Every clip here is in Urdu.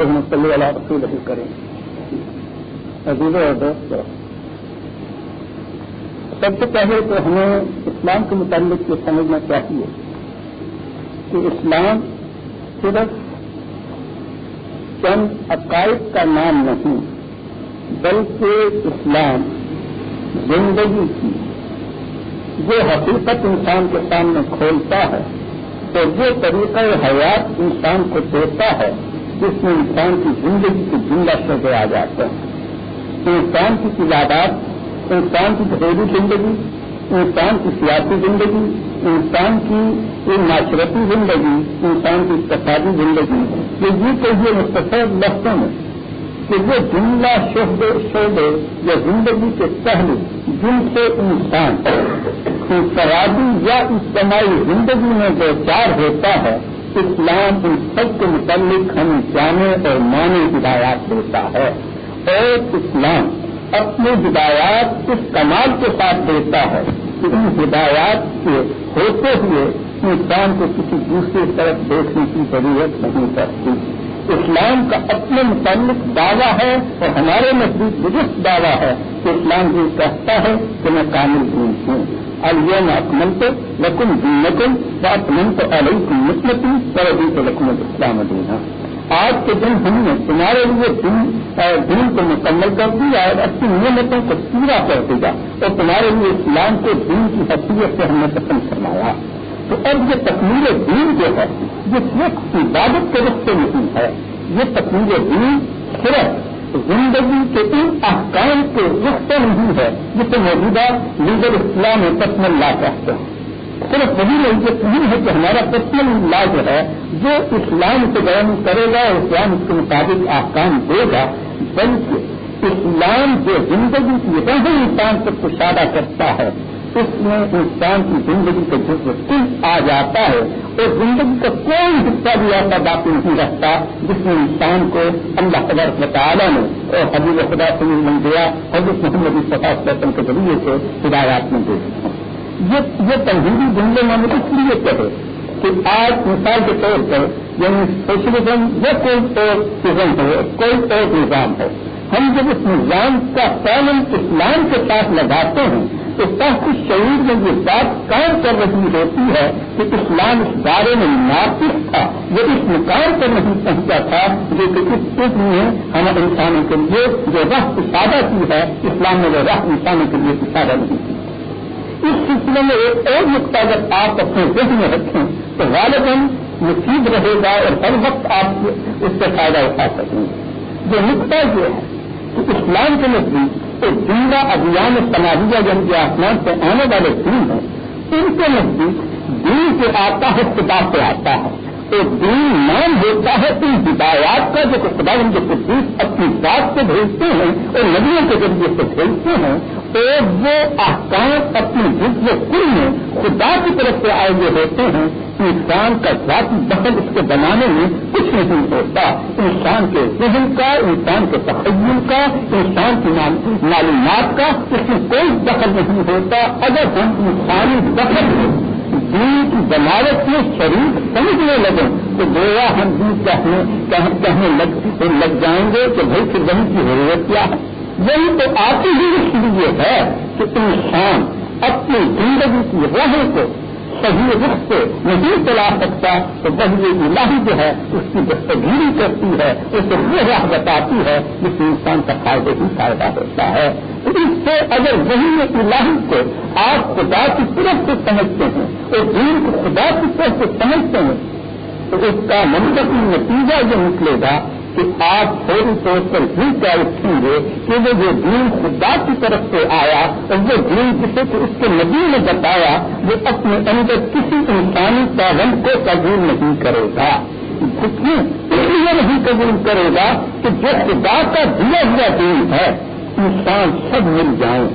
رحمۃ اللہ رسول کریں عزیز اور دوست سب سے پہلے تو ہمیں اسلام کے متعلق یہ سمجھنا چاہیے کہ اسلام صرف چند عقائد کا نام نہیں، بلکہ اسلام زندگی کی جو حقیقت انسان کے سامنے کھولتا ہے تو وہ طریقہ حیات انسان کو دیتا ہے جس میں انسان کی زندگی کی زندہ شعبے آ جاتے ہیں۔ انسان کی تجارات انسان کی گھریلو زندگی، انسان کی سیاسی زندگی، انسان کی معاشرتی زندگی، انسان کی اقتصادی زندگی، یہ یہ کہیے مختصر لفظوں میں کہ وہ جملہ شعبے شعبے یا زندگی کے پہلو جن سے انسان انفرادی یا اجتماعی زندگی میں جو چار ہوتا ہے اسلام ان سب کے متعلق ہمیں جانے اور مانے ہدایات دیتا ہے۔ اور اسلام اپنی ہدایات اس کمال کے ساتھ دیتا ہے کہ ان ہدایات کے ہوتے ہوئے انسان کو کسی دوسری طرف دیکھنے کی ضرورت نہیں پڑتی۔ اسلام کا اپنے متعلق دعویٰ ہے اور ہمارے نزدیک درست دعویٰ ہے کہ اسلام یہ کہتا ہے کہ میں کامل دین ہوں۔ الم اکمل تو لکم دین نقل و تو علیہ کی مسلطی پر ابھی تو لکم اسلام دینا آج کے دن ہم نے تمہارے لیے دن دین کو مکمل کر دیا اور اپنی نعمتوں کو پورا کر دیا اور تمہارے لیے اسلام کو دین کی حیثیت سے ہم نے پسند کروایا تو اب یہ تکمیل دین جو ہے، یہ صرف عبادت کے رخ نہیں ہے، یہ تکمیل دین صرف زندگی کے ان احکام کے رخ سے نہیں ہے جسے موجودہ لیڈر اسلام میں لا کہتے ہیں۔ صرف وہی نہیں نہیں ہے کہ ہمارا پسمل لا جو ہے، جو اسلام سے بیان کرے گا اور اسلام اس کے مطابق احکام دے گا، بلکہ اسلام جو زندگی کی رہ انسان کو کشادہ کرتا ہے اس میں انسان کی زندگی کا جزو کل آ جاتا ہے اور زندگی کا کوئی حصہ بھی ایسا باقی نہیں رکھتا جس میں انسان کو اللہ قدر تعالیٰ نے اور حبیب خدا سے مل گیا حضرت محمد صفا وسلم کے ذریعے سے ہدایات میں دے یہ تنظیمی جملے میں اس لیے کہے کہ آج مثال کے طور پر یعنی سوشلزم یا کوئی اور سزم ہو، کوئی اور نظام ہو۔ ہم جب اس نظام کا پالن اسلام کے ساتھ لگاتے ہیں تو تحت شعور میں یہ بات کام کر رہی ہوتی ہے کہ اسلام اس بارے میں ناقص تھا، وہ اس مقام پر نہیں پہنچا تھا جو کہ اس چیز میں ہم انسانوں کے لیے جو راہ اشادہ کی ہے، اسلام نے وہ راہ انسانوں کے لیے اشادہ نہیں کی۔ اس سلسلے میں ایک اور نقطہ اگر آپ اپنے ذہن میں رکھیں تو غالباً مفید رہے گا اور ہر وقت آپ اس سے فائدہ اٹھا سکیں۔ گے جو نقطہ یہ ہے کہ اسلام کے نزدیک تو زندہ ابھیان سماجیہ جن کے آسمان سے آنے والے دین ہیں، ان کے نزدیک دین سے آتا ہے خدا سے آتا ہے۔ تو دین نام ہوتا ہے ان ہدایات کا جو خدا ان کے قدیس اپنی بات سے بھیجتے ہیں، اور ندیوں کے ذریعے سے بھیجتے ہیں، اور وہ احکام اپنی جس کل میں خدا کی طرف سے آئے ہوئے ہوتے ہیں۔ انسان کا ذاتی دخل اس کے بنانے میں کچھ نہیں ہوتا۔ انسان کے ذہن کا، انسان کے تخیل کا، انسان کی معلومات کا اس میں کوئی دخل نہیں ہوتا۔ اگر ہم انسانی دخل دین کی بناوٹ میں شریف سمجھنے لگے تو گویا ہم دین کہنے لگ جائیں گے کہ بھائی پھر وہیں کی ضرورت کیا ہے۔ یہی تو آتی ہی اس لیے ہے کہ انسان اپنی زندگی کی راہ کو صحیح رخ سے نہیں چلا سکتا، تو وہی الہی جو ہے، اس کی دستگیری کرتی ہے اسے وہ راہ بتاتی ہے جس سے انسان کا فائدے ہی فائدہ ہوتا ہے۔ اس سے اگر وہی الہی کو آپ خدا کی طرف سے سمجھتے ہیں اور دین کو خدا کی طرف سے سمجھتے ہیں، تو اس کا منطقی نتیجہ یہ نکلے گا کہ آپ فوری طور پر بھی کیا رکھیں گے کہ وہ جو دین خدا کی طرف سے آیا اور وہ دین جسے کہ اس کے نبی نے بتایا، وہ اپنے اندر کسی انسانی پابند کو قبول نہیں کرے گا۔ اس لیے نہیں قبول کرے گا کہ جو خدا کا دیا ہوا دین ہے، انسان سب مل جائیں۔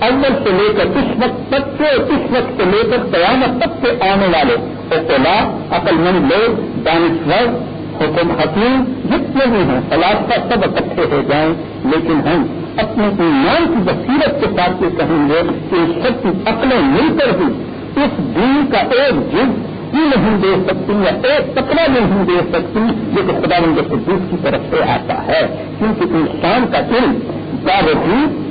اول سے لے کر اس وقت تک سے اس وقت سے لے کر قیامت تک سے آنے والے۔ اطلاع عقل مند لوگ، دانشور حکم حکیم جتنے بھی ہیں کا سب اکٹھے ہو جائیں، لیکن ہم اپنے ایمان کی بصیرت کے ساتھ یہ کہیں گے کہ سب کی عقلیں مل کر بھی اس دین کا ایک جز بھی نہیں دے سکتی یا ایک ٹکڑا نہیں دے سکتی جو کہ خدا مند قدوس کی طرف سے آتا ہے۔ کیونکہ انسان کا دل علم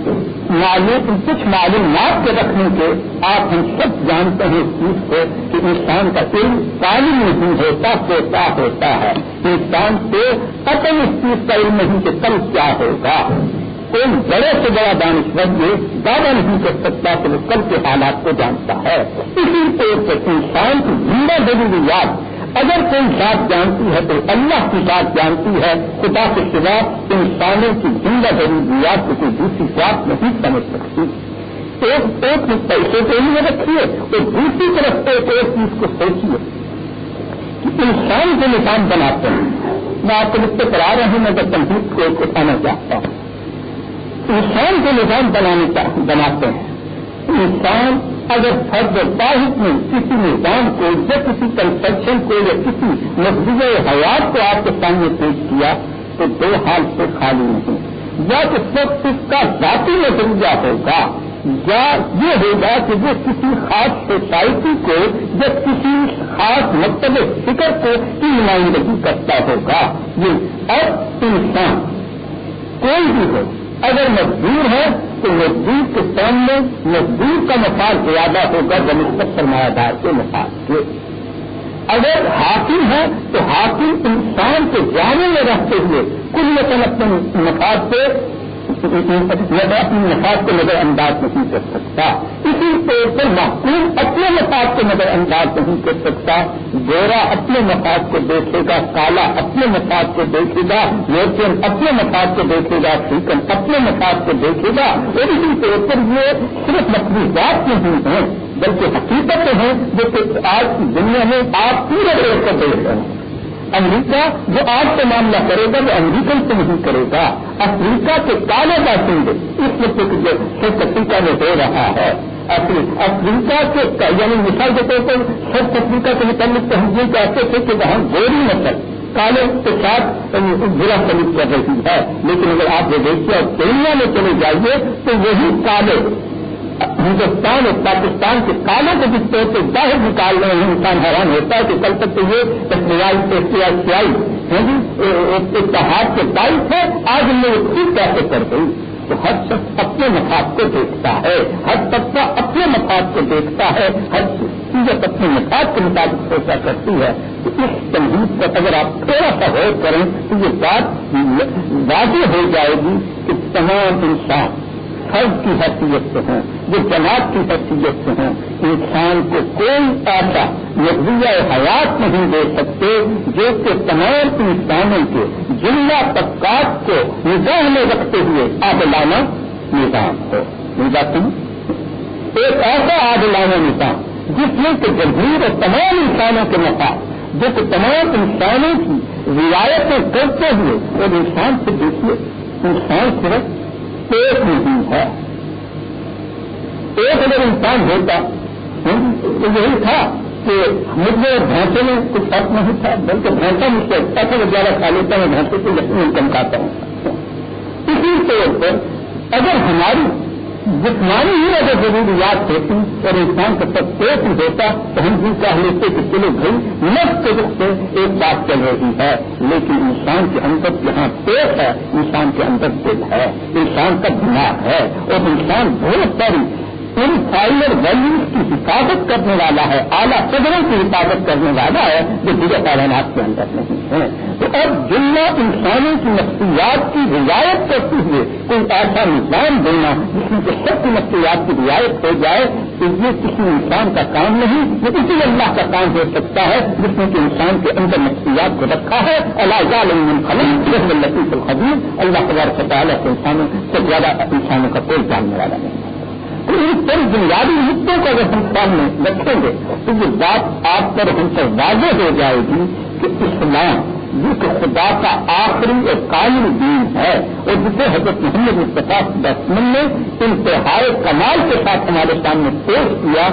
معلوم کچھ معلومات کے رکھنے کے آپ ہم سب جانتے ہیں اس چیز کو کہ انسان کا علم تعلیم نہیں ہوتا ہوتا ہوتا ہے۔ انسان کو قتل اس چیز کا علم نہیں کہ کل کیا ہوگا۔ کوئی بڑے سے بڑا دانشور یہ دعویٰ نہیں کر سکتا کہ وہ کل کے حالات کو جانتا ہے۔ اسی طور پر انسان کی زندہ ضروریات اگر کوئی ذات جانتی ہے تو اللہ کی ذات جانتی ہے، خدا کے سوا انسانوں کی زندہ ضروریات کو کوئی دوسری ذات نہیں سمجھ سکتی۔ ایک ایک پیسے کو نہیں رکھیے تو دوسری طرف ایک ایک چیز کو سوچیے کہ انسان کے نظام بناتے ہیں، میں آپ کو لکھ کرا رہا ہوں، میں جب تنظیم کو ایک اٹھانا چاہتا ہوں۔ انسان کے نظام بنانے بناتے ہیں، انسان اگر فرد واحد میں کسی نظام کو یا کسی کنسٹرکشن کو یا کسی نظریہ حیات کو آپ کے سامنے پیش کیا، تو دو حال سے خالی نہیں۔ یا تو سب اس کا ذاتی نظریہ ہوگا، یا یہ ہوگا کہ وہ کسی خاص سوسائٹی کو یا کسی خاص مختلف فکر کو کی نمائندگی کرتا ہوگا۔ یہ اب انسان، کوئی بھی ہو، اگر مزدور ہے کہ مزدور کے سامنے مزدور کا مفاد زیادہ ہوگا بنسبت سرمایہ دار کے مفاد کے اگر حاکم ہے تو حاکم انسان کے جانے میں رہتے ہوئے کل مثلاً اپنے مفاد پہ نفاذ کو نظر انداز نہیں کر سکتا۔ اسی طور پر محکوم اپنے مفاد کو نظر انداز نہیں کر سکتا۔ گورا اپنے مفاد کو دیکھے گا، کالا اپنے مفاد کو دیکھے گا یورپین اپنے مفاد کو دیکھے گا افریقن اپنے مفاد کو دیکھے گا۔ اور اسی طور پر یہ صرف مقبوضات نہیں ہیں بلکہ حقیقت ہیں جو کہ آج کی دنیا میں آپ پورے طور پر دیکھ رہے ہیں۔ امریکہ جو آج سے معاملہ کرے گا، وہ امریکن سے نہیں کرے گا۔ افریقہ کے کالے باشندے اس وقت جو افریقہ میں ہو رہا ہے۔ افریقہ کے یعنی مثال کے طور پر سوچ افریقہ کے متعلق تو ہم یہ کہتے تھے کہ وہاں گوری نسل کالے کے ساتھ برا سلوک کر رہی ہے۔ لیکن اگر آپ یہ دیکھیے اور کینیا میں چلے جائیے تو وہی کالے ہندوستان اور پاکستان کے کالوں کو جس طور سے باہر نکال رہے ہیں، انسان حیران ہوتا ہے کہ کل تک تو یہ سیائی جی، اتحاد کے باعث ہے، آج ہم نے خود کیسے کر گئی تو ہر شخص اپنے مفاد کو دیکھتا ہے، ہر طبقہ اپنے مفاد کو دیکھتا ہے، ہر چیز اپنے مفاد کے مطابق سوچا کرتی ہے۔ تو اس تنظیم پر اگر آپ تھوڑا سا غور کریں تو یہ بات واضح ہو جائے گی کہ تمام انسان فرض کی حیثیت سے ہیں جو جماعت کی حیثیت سے ہیں انسان کو کوئی ایسا نظریہ حیات نہیں دے سکتے جو کہ تمام انسانوں کے جملہ طبقات کو نظام میں رکھتے ہوئے آدلانہ نظام ہو۔ ہوں ایک ایسا آدلانہ نظام جس میں کہ جمہور اور تمام انسانوں کے مفاد جو کہ تمام انسانوں کی رعایتیں کرتے ہوئے، اور انسان سے دیکھیے، انسان صرف ایک نہیں ہے۔ ایک اگر انسان ہوتا تو یہی تھا کہ مجھے ڈھانچے میں کچھ فرق نہیں تھا، بلکہ ڈھانچہ مجھ سے اچھا تھا زیادہ کھا لیتا ہوں ڈھانچے کو یقین چمکاتا ہوں۔ اسی طور پر اگر ہماری جسمانی ہی اگر ضروریات ہوتی اور انسان کا تک پیٹ ہوتا، تو ہم بھی چاہ لیتے کہ چلو بھائی نفس کے رخ سے ایک بات چل رہی ہے، لیکن انسان کے اندر جہاں پیٹ ہے، انسان کے اندر دل ہے، انسان کا دماغ ہے اور انسان بہت ساری ان فائلر ویلوز کی حفاظت کرنے والا ہے، اعلیٰ قدروں کی حفاظت کرنے والا ہے جو دیگر تعینات کے اندر نہیں ہے۔ تو اب جملہ انسانوں کی نفسیات کی رعایت کرتے ہوئے کوئی ایسا نظام دینا جس میں کہ سب کی نفسیات کی رعایت ہو جائے تو یہ کسی انسان کا کام نہیں، یہ اسی اللہ کا کام ہو سکتا ہے جس میں کہ انسان کے اندر نفسیات کو رکھا ہے۔ اللہ خلیم لطیف الخبیر۔ اللہ تبارک تعالیٰ کے انسانوں سے زیادہ انسانوں کا کوئی جاننے والا نہیں ہے۔ چند بنیادی نقطوں کو اگر ہم سامنے رکھیں گے، تو یہ بات آپ پر ہم سے واضح ہو جائے گی کہ اسلام جو کہ خدا کا آخری اور قائم دین ہے، اور جسے حضرت محمد مصطفیٰ دسمن نے انتہائی کمال کے ساتھ ہمارے سامنے پیش کیا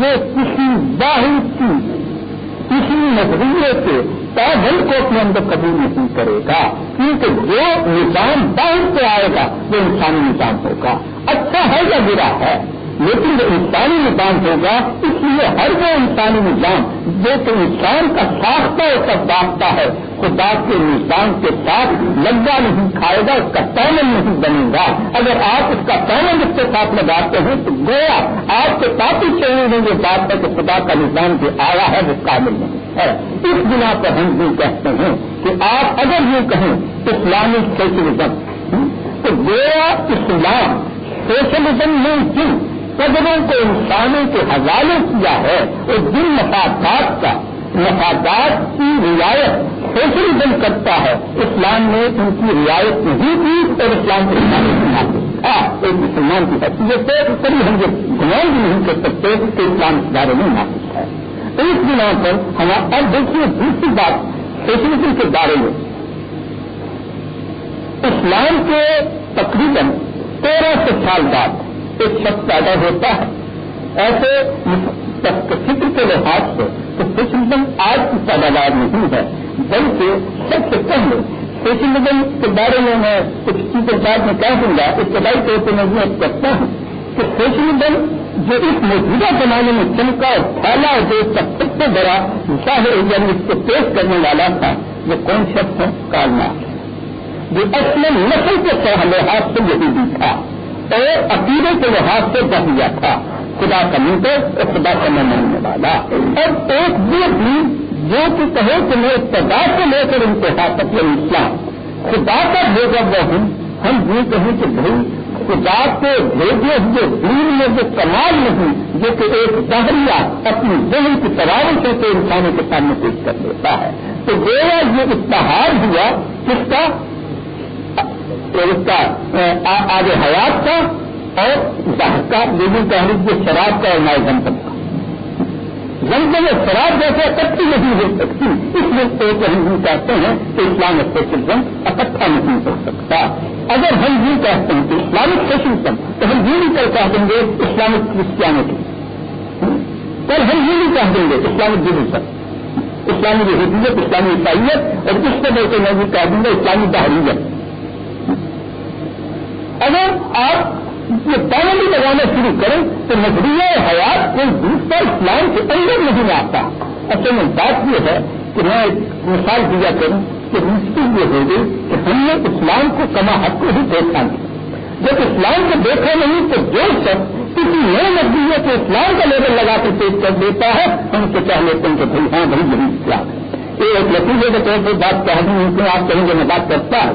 وہ کسی باہر کی، کسی نظریے سے پیدل کو اپنے اندر قبول نہیں کرے گا، کیونکہ جو نظام باہر سے آئے گا، وہ انسانی نظام ہوگا۔ اچھا ہے یا برا ہے؟ لیکن جو انسانی نظام ہوگا، اس لیے ہر وہ انسانی نظام جو کہ انسان کا ساختہ اور کا ساختہ ہے، خدا کے نظام کے ساتھ لگا نہیں کھائے گا، اس کا پیمن نہیں بنے گا۔ اگر آپ اس کا پیمن اس کے ساتھ لگاتے ہیں، تو گویا آپ کے کافی چہرے میں یہ بات ہے کہ خدا کا نظام جو آیا ہے، وہ قابل نہیں ہے۔ اس بنا پر ہم یہ کہتے ہیں کہ آپ اگر یہ کہیں اسلامک سوشلزم تو گویا اسلام سوشلزم میں جن قدروں کو انسانوں کے حوالے کیا ہے۔ اور جن مفادات کا مفادات کی رعایت سوشلزم کرتا ہے۔ اسلام نے ان کی رعایت نہیں کی اور اسلام کے تھا ایک مسلمان کی حیثیت سے کبھی ہم یہ گمان بھی نہیں کر سکتے کہ اسلام اس بارے میں ناقص ہے اس بنا پر ہمارا اب دیکھیے دوسری بات سوشلزم کے بارے میں۔ اسلام کے تقریباً تیرہ سو سال بعد ایک شخص پیدا ہوتا ہے۔ ایسے فکر کے لحاظ سے تو سوشلزم آج کی پیداوار نہیں ہے، بلکہ سب سے پہلے سوشلزم کے بارے میں میں کچھ چیزیں بعد میں کہہ دوں گا۔ ابتدائی طور پہ میں یہ کرتا ہوں کہ سوشلزم جو اس موجودہ زمانے میں چمکا اور پھیلا اور جو اس کا سب سے بڑا ظاہر یعنی اس کو پیش کرنے والا تھا، وہ کون شخص ہے؟ کالنا جو اصل نسل کے لحاظ سے یہی بھی تھا اور عقیدے کے لحاظ سے بہیا تھا۔ خدا کا منتر اور خدا کا ماننے والا۔ اور ایک وہ بھی جو کہ کہے کہ میں ابتدا سے لے کر انتہا تک یہ اسلام۔ خدا کا بھیجا وہ ہوں۔ ہم یہ کہیں کہ بھائی، خدا کے بھیجے ہوئے دین میں جو کمال نہیں جو کہ ایک دہریا اپنی ذہن کی تراوش سے انسانوں کے سامنے پیش کر دیتا ہے۔ تو گویا یہ اشتہار ہوا، کس کا؟ اس کا آگے حیات کا اور ظاہر کا لیکن تحریک کے شراب کا اور نئے گنتم کا۔ گنتم میں شراب جیسے اکٹھی نہیں ہو سکتی، اس لیے ایک ہم یہ کہتے ہیں کہ اسلامک سوشلزم اکٹھا نہیں ہو سکتا۔ اگر ہم یہ کہتے ہیں کہ اسلامک سوشلزم تو ہم یہ بھی کر کہہ دیں گے اسلامک کرسچینٹی کل ہم یہ بھی کہہ دیں گے اسلامک جدوسم اسلامی حدیت اسلامی عیسائیت اور اس طرح سے میں یہ کہہ دوں گا اسلامی تحریت اگر آپ یہ پابندی لگانا شروع کریں تو نظریہ حیات کوئی دوسرا اسلام کے اندر نہیں آتا۔ اصل میں بات یہ ہے کہ میں ایک مثال دیا کروں کہ مشکل یہ ہو گئی کہ ہم نے اسلام کو کما حق کو ہی دیکھا نہیں۔ جب اسلام کو دیکھا نہیں تو جو شخص کسی نئے نظریے کو اسلام کا لیبل لگا کر پیش کر دیتا ہے، ہم سے کہہ لیتے ہیں کہ بھائی ہاں بھائی یہی اسلام۔ ہے یہ ایک لطیفے کے طور پر بات کہہ دوں کہ آپ کہیں گے میں بات کرتا ہے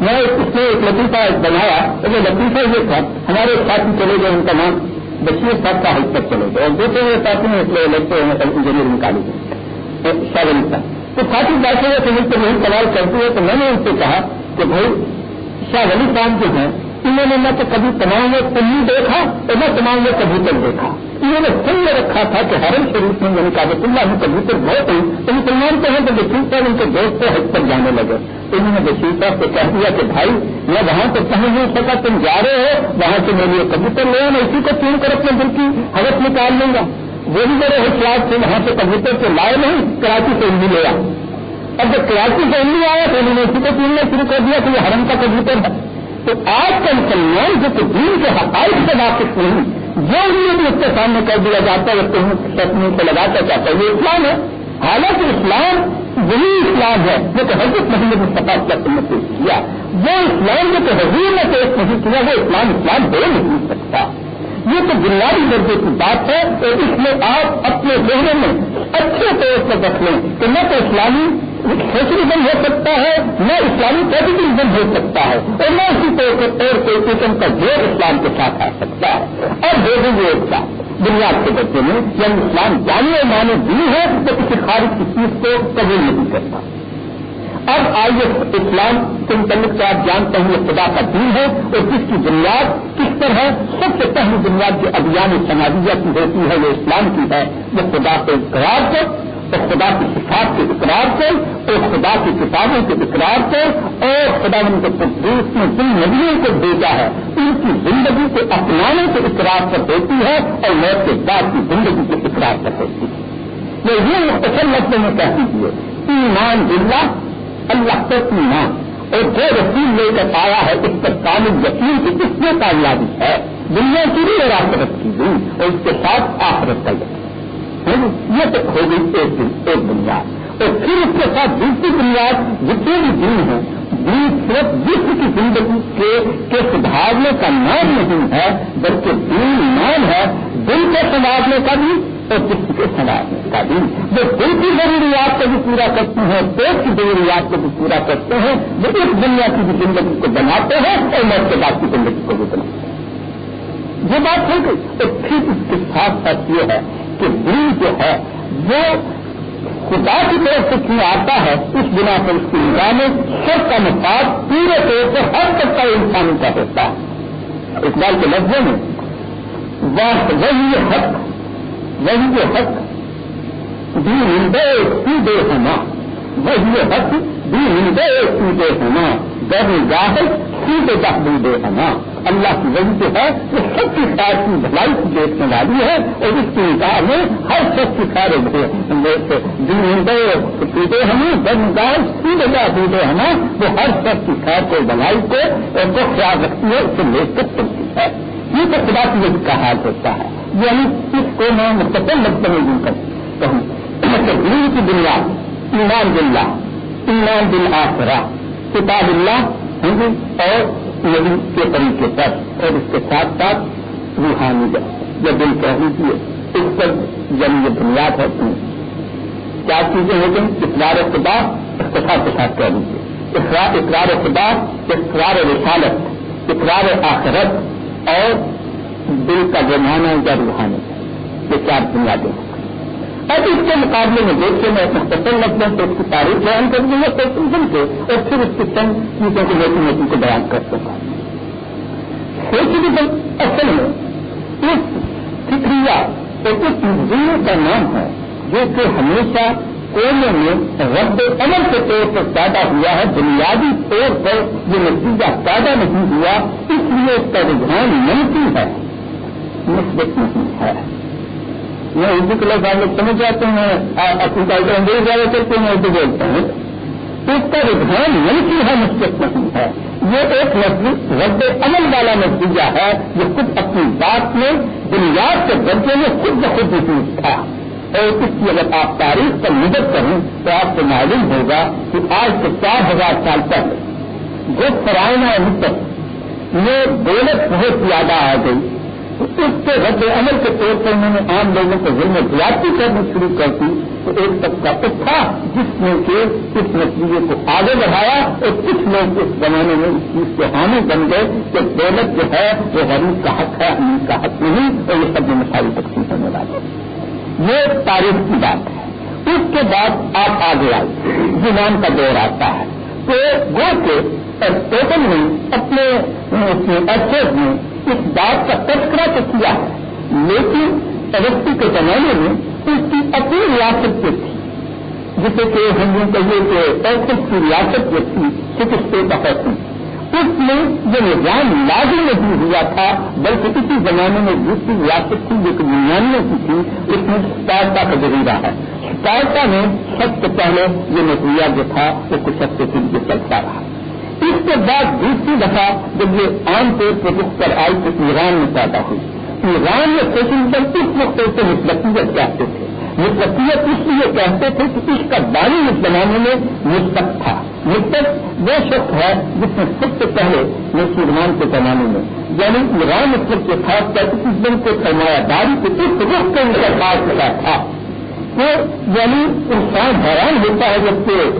میں اس نے ایک لطیفہ بنایا وہ لطیفہ یہ تھا، ہمارے ساتھی چلے گئے، ان کا نام بشیر صاحب کا حل تک چلے گئے۔ اور دوسرے میرے ساتھی میں اس لیے لگتے ہیں انجینئرنگ کالج تو ساتھی بیٹھے ہوئے تو مجھ سے وہی سوال کرتے ہے تو میں نے ان سے کہا کہ بھائی، شاہ ولی صاحب جو ہیں انہوں نے نہ تو کبھی تمام میں دیکھا اور نہ تمام میں کبوتر دیکھا۔ انہوں نے سن میں رکھا تھا کہ حرم شریف میں یعنی کابت اللہ میں کبوتر بہت ہیں، تو مسلمان تو ہیں تو بشیر صاحب ان کے دوست کو حج پر جانے لگے۔ تو انہوں نے بشیر صاحب سے کہہ دیا کہ بھائی، میں وہاں تو کہیں نہیں سکا تم جا رہے ہو، وہاں سے میرے لیے کبوتر لے میں اسی کو چون کر اپنے دل کی حوث نکال لوں گا۔ وہ بھی میرے حساب سے وہاں سے کبوتر سے لائے نہیں، کراچی سے انڈی لیا اب جب کراچی سے انڈی آیا تو انہوں نے اسی کو چوننا شروع کر دیا کہ یہ حرم کا کبوتر ہے۔ تو آج کا مسلمان جو کہ دین کے حقائق سے واقف نہیں جو بھی اس کے سامنے کر دیا جاتا ہے تکمیل سے لگاتا چاہتا ہے یہ اسلام ہے۔ حالانکہ اسلام وہی اسلام ہے جو کہ حضرت محمد مصطفیٰ نے پیش کیا۔ وہ اسلام جو کہ حضور نے پیش نہیں کیا، وہ اسلام اسلام ہو نہیں سکتا۔ یہ تو بنیادی درجے کی بات ہے اور اس میں آپ اپنے ذہنوں میں اچھے طور پر رکھ لیں کہ نہ تو اسلامی سوشلزم ہو سکتا ہے، نہ اسلامی کیپیٹلزم ہو سکتا ہے، اور نہ اسی طور پر اور کوئی قسم کا جوڑ اسلام کے ساتھ آ سکتا ہے۔ اور دے دیں گے ایک ساتھ بنیاد کے بچے میں جب اسلام جانے اور مانے دی ہے، تو کسی خارج کی چیز کو قبول نہیں کرتا اب آئیے اسلام کے متعلق سے آپ جانتے ہیں، یہ خدا کا دین ہے، اور جس کی بنیاد کس طرح ہے؟ سب سے پہلی بنیاد جو ابھیان سماجیہ کی ہوتی ہے، وہ اسلام کی ہے۔ وہ خدا کو اقرار کو اور خدا کی صفات کے اقرار سے، اور خدا کی کتابوں کے اقرار سے، اور خدا ان کے قدوس نے جن نبیوں کو بھیجا ہے، ان کی زندگی کو اپنانے کے اقرار پر ہوتی ہے، اور موت کے بعد کی زندگی کے اقرار پر ہوتی ہے۔ یہ یہ مختصر لفظوں میں کہہ دیجیے ایمان بلّہ اللہ کو ایمان۔ اور جو رسول لے کر آیا ہے، اس پر کامل یقین کی اس میں کامیابی ہے۔ دنیا کی بھی اور آخرت کی اور اس کے ساتھ آخرت کا یقین۔ یہ تو ہو گئی ایک دن، ایک بنیاد اور پھر اس کے ساتھ دوسری بنیاد جتنے بھی دن ہیں دن صرف جسم کی زندگی کے کے سدھارنے کا نام نہیں ہے، بلکہ دین نام ہے، دل کے سنوارنے کا بھی اور جسم کے سنوارنے کا بھی۔ جو دل کی ضروریات کو بھی پورا کرتے ہیں، پیٹ کی ضروریات کو بھی پورا کرتے ہیں، وہ اس دنیا کی بھی زندگی کو بناتے ہیں اور مرد کے بعد کی زندگی کو بھی بناتے ہیں۔ یہ بات ہو گئی۔ تو پھر اس کے ساتھ ساتھ یہ ہے کہ دل جو ہے، وہ خدا کی طرف سے کیوں آتا ہے، اس بنا پر اس کی نگاہ میں سب کا مفاد پورے طور سے ہر تک کا انسان کا ہوتا ہے۔ اقبال کے لفظوں میں وہی حق وہی حق بھی ہندے سیدھے ہونا وہی حق بھی ہندے سیدھے ہونا گر گاہل سیدھے دخل دے ہونا اللہ کی وجہ سے ہے وہ سب کی خیر کی بھلائی کی دیکھنے والی ہے اور اس کی نکاح میں ہر شخص کی خیر پیتے ہمیں جب نکال سیدھے جا پیتے ہمیں وہ ہر شخص کی خیر کو، بھلائی کو اور کو خیال رکھتی ہے اسے لے کر چلتی ہے۔ یہ تو خدا کی وجہ کا حال ہوتا ہے۔ یعنی اس کو میں مستقل لگتا نہیں کر کہوں دین کی بنیاد ایمان بلّہ ایمان بل آسرا کتاب اللہ ہندو اور نبی کے طریقے پر اور اس کے ساتھ ساتھ روحانی یا دل کہہ لیجیے اس پر جب یہ بنیاد ہے تم کیا چیزیں ہو گئی اقرار خدا اختصار کے ساتھ کہہ لیجیے اقرار خدا، اقرار رسالت، اقرار آخرت اور دل کا جمانا یا روحانی یہ چار بنیادیں ہیں اب اس کے مقابلے میں دیکھ کے میں مختصر لفظوں تو اس کی تاریخ بیان کر دوں گا تو سن کے اور پھر اس کی چند چیزوں کی لیتی موتی کو بیان کر سکوں۔ سوچ اصل میں اس فکریہ اور اس نظریے کا نام ہے جو کہ ہمیشہ کونے میں رد عمل کے طور پر پیدا ہوا ہے، بنیادی طور پر یہ نتیجہ پیدا نہیں ہوا، اس لیے اس کا رجحان منفی ہے مثبت نہیں ہے۔ میں اردو کے لوگ لوگ سمجھ جاتے ہیں اپنی ٹائٹل انگریز زیادہ کرتے ہیں اردو بولتے ہیں؟ اس کا رجحان نہیں ہے مشکل نہیں ہے۔ یہ ایک لفظ رد عمل والا نتیجہ ہے جو خود اپنی بات میں، بنیاد کے درجے میں خود بخود محسوس تھا۔ اور اس کی اگر آپ تاریخ پر مدد کریں تو آپ کو معلوم ہوگا کہ آج سے چار ہزار سال پہلے، جو فرائنا مدت میں دولت بہت زیادہ آ گئی۔ کے رد عمل کے طور پر انہوں نے عام لوگوں کو ذمہ زیادتی کرنا شروع کر دی تو ایک طبقہ کا تھا جس نے کہ اس نتیجے کو آگے بڑھایا اور کچھ لوگ اس زمانے میں اس چیز کے حامی بن گئے کہ دولت جو ہے وہ غریب کا حق ہے امیر کا حق نہیں اور یہ سب مسائل تقسیم ہونے والے یہ تاریخ کی بات ہے۔ اس کے بعد آپ آگے آئے زبان کا دور آتا ہے۔ تو گو کے ٹوٹل نے اپنے ایکسس نے اس بات کا تذکرہ تو کیا ہے۔ لیکن ترقی کے زمانے میں اس کی اپنی ریاست جو تھی۔ جسے کہ ہم یہ کہیے کہ ایسے کی ریاست جو تھی سکھ اسٹیٹ آف اس میں یہ نظام لاگو نہیں ہوا تھا، بلکہ اسی زمانے میں دوسری ریاست تھی، جو کہ ننانوے کی تھی، اس میں سپارتا کا ذریعہ ہے سپارتا میں سب سے پہلے یہ نظریہ جو تھا، وہ کچھ ہفتے کے لیے چلتا رہا۔ اس کے بعد دوسری دفعہ جب یہ عام طور پر رخ پر آئی تو ایران میں پیدا ہوئی۔ ایران میں سوشل اس وقت سے مثبتیت کہتے تھے۔ مثبتیت اس لیے کہتے تھے کہ اس کا بانی اس بنانے میں مثبت تھا۔ مثبت وہ شخص ہے جس نے سب سے پہلے مسلمان کے زمانے میں یعنی ایران مطلب کے خاص کر اس دن کے سرمایہ داری کے اس رخ کا ان کا خاص تھا۔ تو یعنی انسان حیران ہوتا ہے جبکہ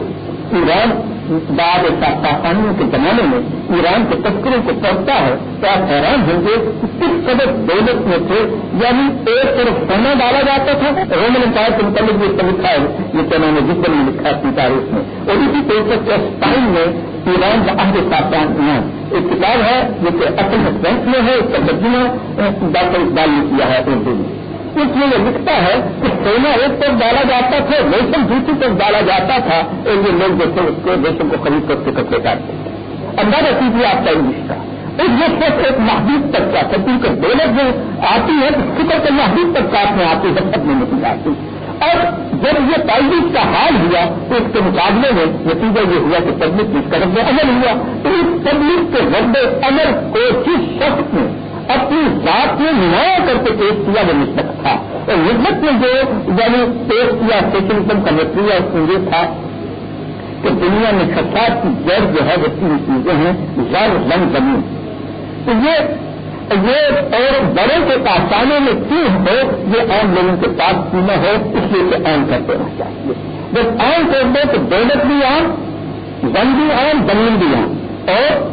ایران بعد پاکستانیوں کے زمانے میں ایران کے تذکروں کو پڑھتا ہے تو آپ حیران ہوں گے کس قدر دولت میں تھے یعنی ایک طرف سونا ڈالا جاتا تھا۔ رومن امپائر کے متعلق یہ لکھا ہے، یہ تو نے جس میں لکھا ہے اپنی تاریخ میں۔ اور اسی طریقے سے اسپائن میں ایران کا عہد پاکستان ایران ایک کتاب ہے، جو کہ اصل بینک میں ہے اس کا ترجمہ ڈاکٹر اقبال نے کیا ہے اردو میں۔ اس میں یہ لکھتا ہے کہ سونا ایک طرف ڈالا جاتا تھا ریشم دوسری طرف ڈالا جاتا تھا، اور یہ لوگ جو تھے اس کو ریشم کو خرید کر کے کپڑے کاٹتے تھے۔ اندازہ کیجیے آپ کا انگلش کا۔ اس یہ صرف ایک محدود تک کا تھا، کیونکہ دولت جو آتی ہے تو فکر کے محدود تک کاٹ میں آتی ہے سب میں نہیں آتی۔ اور جب یہ تعلیم کا حال ہوا، تو اس کے مقابلے میں نتیجہ یہ ہوا کہ پبلک اس کا رد عمل ہوا۔ تو اس پبلک کے رد عمل کو جس شخص نے اپنی ذات میں نیا کر کے پیش کیا، وہ نسبت تھا۔ اور نسبت میں جو یعنی پیش کیا سیکولزم کا نتیجہ اس میں یہ تھا کہ دنیا میں خطرات کی جڑ جو ہے، وہ تین چیزیں ہیں زر رنگ زمین۔ تو یہ یہ اور بڑے کے پہچانے میں کیوں ہو، یہ عام لوگوں کے پاس کیوں نہ ہو، اس لیے کہ عام کر دینا چاہیے جب عام کر دے تو دولت بھی عام زن بھی عام، زمین بھی عام اور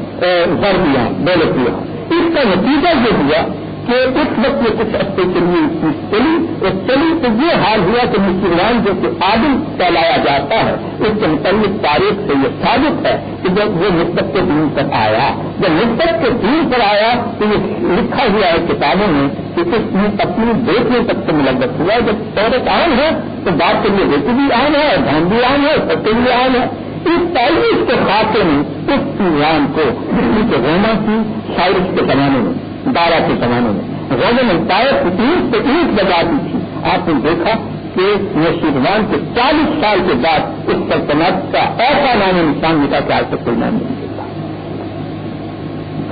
زر بھی عام، دولت بھی عام۔ اس کا نتیجہ یہ ہوا کہ اس وقت یہ کچھ ہفتے کے لیے چیز چلی اور چلی تو یہ حال ہوا کہ مسلمان جو کہ عادل کہلایا جاتا ہے، اس کے متعلق تاریخ سے یہ ثابت ہے کہ جب وہ نسبت کے دین پر آیا، جب نسبت کے دین پر آیا تو یہ لکھا ہوا ہے کتابوں میں کہ اس نے اپنی بیٹیوں تک سے ملبت ہوا جب عورت عام ہے تو بات کے لیے بیٹی بھی عام ہے اور دھان بھی عام ہے اور سب کے لیے عام ہے۔ اس تعلیم کے خاصے میں اس ایران کو دلی کے روما کی سائرس کے زمانے میں۔ دارا کے زمانے میں۔ رومن امپائر ایک سے ایک بجاتی تھی۔ آپ نے دیکھا کہ نشیدوان کے چالیس سال کے بعد اس سلطنت کا ایسا نام نشان ملا کہ آج تک کوئی نام نہیں دیتا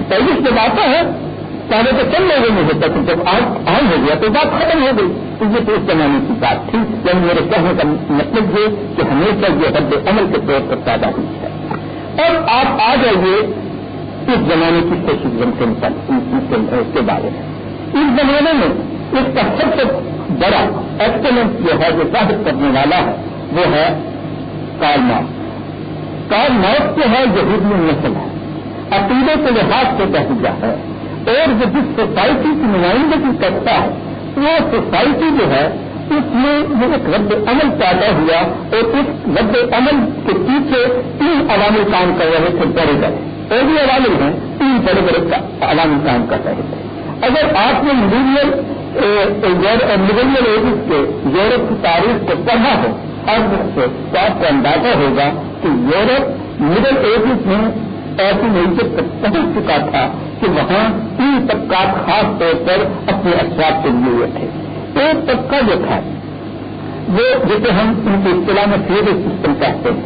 پہلی سے باتیں ہیں پہلے تو چند لوگوں میں ہوتا تھا، جب آن ہو گیا تو بات ختم ہو گئی۔ تو یہ تو اس زمانے کی بات تھی یعنی میرے کہنے کا مطلب یہ کہ ہمیشہ یہ رد عمل کے طور پر پیدا ہوئی ہے۔ اور آپ آ جائیے اس زمانے کی کوشش کے بارے میں۔ اس زمانے میں اس کا سب سے بڑا ایکسلنس جو ہے، جو ظاہر کرنے والا ہے، وہ ہے کال مارک کال مارک جو ہے یہودی نسل ہے عقیدے کے لحاظ سے کہہ ہے۔ اور جو جس سوسائٹی کی نمائندگی کرتا ہے، وہ سوسائٹی جو ہے، اس میں وہ ایک رد عمل پیدا ہوا اور اس رد عمل کے پیچھے تین عوامی کام کر رہے تھے۔ بڑے بڑے۔ اور عوامل ہیں، تین بڑے بڑے عوامی کام کر رہے تھے اگر آپ نے ملیریل ایجز کے یورپ کی تاریخ کو پڑھا ہو، اب سے تو آپ کو اندازہ ہوگا کہ یورپ مڈل ایجز میں ایسی نیچر تک پہنچ چکا تھا کہ وہاں تین طبقات خاص طور پر اپنے اثرات کے لیے ہوئے تھے۔ ایک طبقہ جو تھا، وہ جیسے ہم ان کے اصطلاح میں فیڈ سسٹم کہتے ہیں،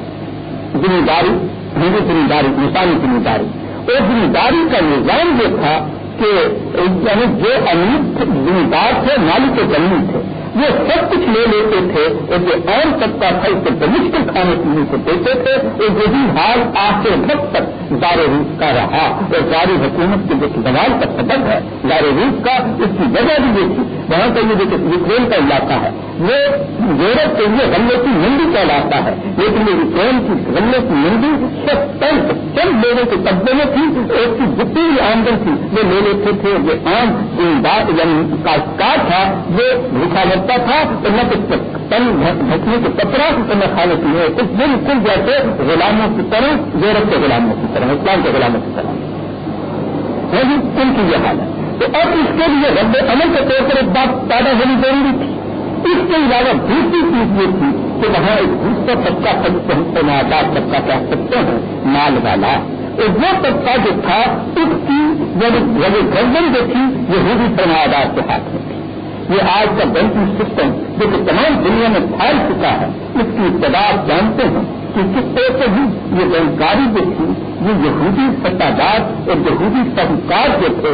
ذمہ داری۔ ذمہ داری انسانی ذمہ داری اور ذمہ داری کا نظام جو تھا کہ یعنی جو امیر ذمہ دار تھے، مالک کے زمین تھے۔ وہ سب کچھ لے لیتے تھے، اور جو اور سکتا تھا، اس کو مشکل کھانے پینے کو دیتے تھے، اور یہی حال آخر وقت تک زار روس کا رہا۔ اور زاری حکومت کے جو سوال کا سبب ہے زار روس کا، اس کی وجہ بھی یہ تھی۔ وہاں کا یہ جو یوکرین کا علاقہ ہے۔ وہ یورپ کے لیے غلے کی منڈی کا علاقہ ہے، لیکن یہ یوکرین کی غلے کی منڈی سب چند چند لوگوں کے قبضے میں تھی، اور اس کی جتنی بھی آمدن تھی، وہ لے لیتے تھے۔ جو عام بات یعنی کاشتکار تھا، وہ بھوکھا لگتا تھا اور نہ کچھ تن بھٹنے کے کپڑا تو نہ کھانے پینے کچھ بالکل جیسے غلاموں کی طرح یورپ کے غلاموں کی طرح، اسلام کے غلاموں کی طرح۔ ان کی یہ حال ہے تو اب اس کے لیے رد عمل کے طور پر ایک بات پیدا ہونی ضروری تھی۔ اس کے علاوہ دوسری چیز یہ تھی کہ وہاں ایک دوسرا طبقہ سب آزاد طبقہ کہہ سکتے ہیں، مال والا۔ اور وہ طبقہ جو تھا، اس کی یعنی جب گردن جو تھی یہ بھی سرمایہ کے ہاتھ میں تھی یہ آج کا بینکنگ سسٹم جو کہ تمام دنیا میں پھیل چکا ہے، اس کی ابتدا جانتے ہیں کہ کس طرح سے بھی یہ بینکاری جو تھی، یہ یہودی ستادار اور یہودی سہوکار جو تھے،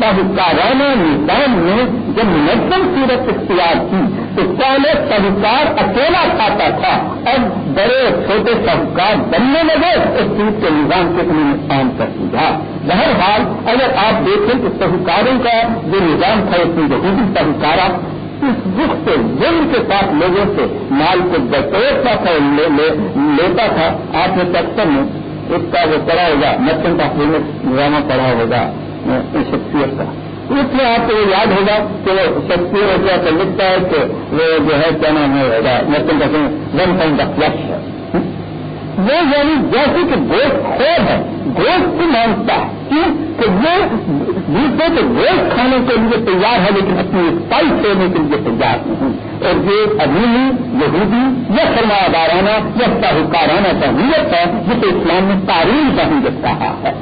ساہوکارانہ نظام نے جب منظم صورت اختیار کی تو پہلے سہوکار اکیلا کھاتا تھا، اب بڑے چھوٹے سہوکار بننے لگے، اس چیز کے نظام کو انہوں نے کام کر دیا۔ بہرحال اگر آپ دیکھیں تو سہوکاروں کا جو نظام تھا، اس میں یہودی سہوکارا اس دکھ سے، ظلم کے ساتھ لوگوں سے مال کو بٹورتا تھا لیتا تھا۔ آپ نے ٹیکسر میں اس کا وہ پڑا ہوگا، مرچنٹ کا فیمس ڈرامہ پڑا ہوگا شخصیت کا۔ اس میں آپ کو یہ یاد ہوگا کہ وہ شخصیت کیا تو لکھتا ہے کہ وہ جو ہے، کیا نام ہے ہوگا مرچنٹ کا ون ٹائم کا فلش ہے وہ یعنی جیسے کہ گوشت خور ہے، گوشت بھی مانگتا ہے۔ کہ وہ دوسرے کے گوشت کھانے کے لیے تیار ہے، لیکن اپنی اسپائس لینے کے لیے تیار نہیں۔ اور یہ ابھی یہودی یا سرمایہ دارانہ یا ساہوکارانہ سہولت ہے، جسے اسلام میں تعلیم سہولت کہا ہے۔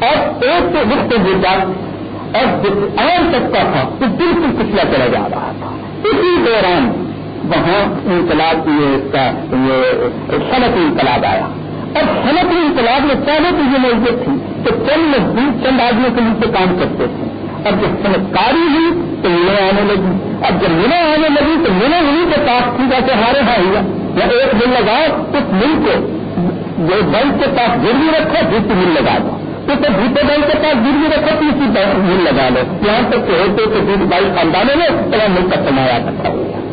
اور ایک تو وقت دیتا اور عام سکتا تھا، تو بالکل پچھلا چلا جا رہا تھا۔ اسی دوران وہاں انقلاب کی اس کا یہ صنعتی انقلاب آیا۔ اب صنعتی انقلاب میں پہلے تو یہ موجود تھی کہ چند مزدور چند آدمیوں کے نیچے کام کرتے تھے۔ اب جب سمجھکاری ہوئی، تو ملے آنے لگی۔ اب جب ملے آنے لگی، تو ملے انہیں کے پاس تھی جیسے ہارے ہاں ہوا یا ایک دن لگاؤ، اس مل کو جو بینک کے پاس گروی رکھو، دوسری مل لگا دو۔ تو پھر دوسرے بینک کے پاس گروی رکھو، تیسری مل لگا لو یہاں تک کہ ہوتے تو دوسری بائی خاندانوں میں تو ملک کا سمایا رکھا ہوا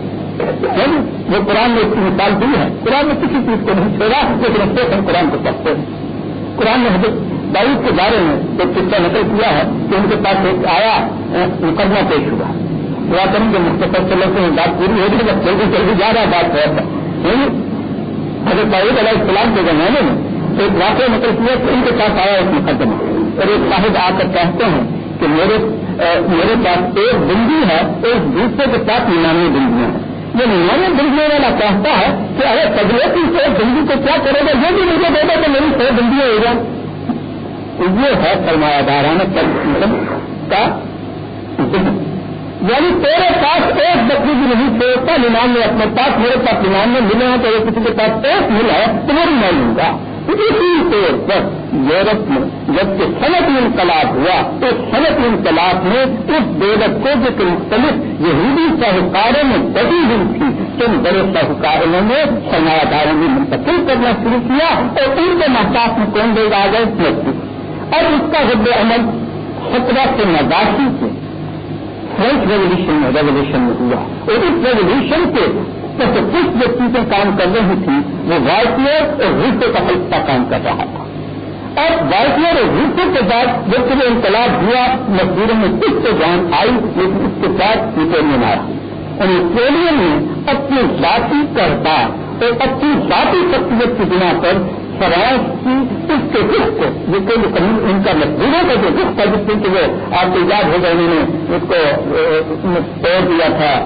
یعنی وہ قرآن نے اس کی مثال دی ہے۔ قرآن نے کسی چیز کو نہیں چھوڑا لیکن سے ہم قرآن کو پڑھتے ہیں۔ قرآن نے حضرت داؤد کے بارے میں ایک قصہ نقل کیا ہے کہ ان کے پاس ایک آیا مقدمہ پیش ہوا۔ دعا کریں گے مختصر چلو سے بات پوری ہو گئی بس جلدی جلدی جا رہا بات ہے یعنی حضرت داؤد علیہ السلام کے زمانے میں ایک واقعہ نقل کیا کہ ان کے پاس آیا ایک مقدمہ۔ اور ایک صاحب آ کر کہتے ہیں کہ میرے میرے پاس ایک بندی ہے، ایک دوسرے کے ساتھ ننانوے بندیاں ہیں۔ یہ ننانوے بندیوں والا کہتا ہے کہ اگر کی شروع بندی کو کیا کرے گا یہ بھی مجھے دے گا تو میری سو بندی ہو جائے۔ یہ ہے سرمایہ دارانہ مطلب کا یعنی تیرے پاس ایک بکری بھی نہیں چھوڑتا نمان میں اپنے پاس میرے پاس نمان میں ملے ہیں تو کسی کے پاس ایک مل ہے تو میں لوں گا۔ اسی طور پر یورپ میں جبکہ صنعت انقلاب ہوا، تو صنعت انقلاب میں اس دولت کو جو کہ مختلف یہودی ساہوکاروں میں بڑی ہوئی تھی تو ان بڑے ساہوکاروں نے سرمایہ داروں نے منتقل کرنا شروع کیا اور ان کے محتاط میں کون دے گا گئے؟ اور اس کا رد عمل سترہ سو نواسی سے۔ فرینچ ریولیوشن میں ریولیوشن میں ہوا۔ اور اس ریولیوشن کے کچھ جو چیزیں کام کر رہی تھی، وہ وائٹیئر اور روسے کا حصہ کام کر رہا تھا۔ اور وائٹیئر اور روسے کے بعد جب وہ انقلاب ہوا، مزدوروں میں کچھ تو جان آئی، لیکن اس کے ساتھ نیٹورین آیا اور نیٹورین نے اپنی ذاتی کردار اور اپنی ذاتی شخصیت کی بنا پر فرائض کی اس کے رخ کو جو کہ ان کا مزدوروں کا جو رخ تھا جس سے وہ آپ کو یاد ہوگا انہوں نے اس کو توڑ دیا تھا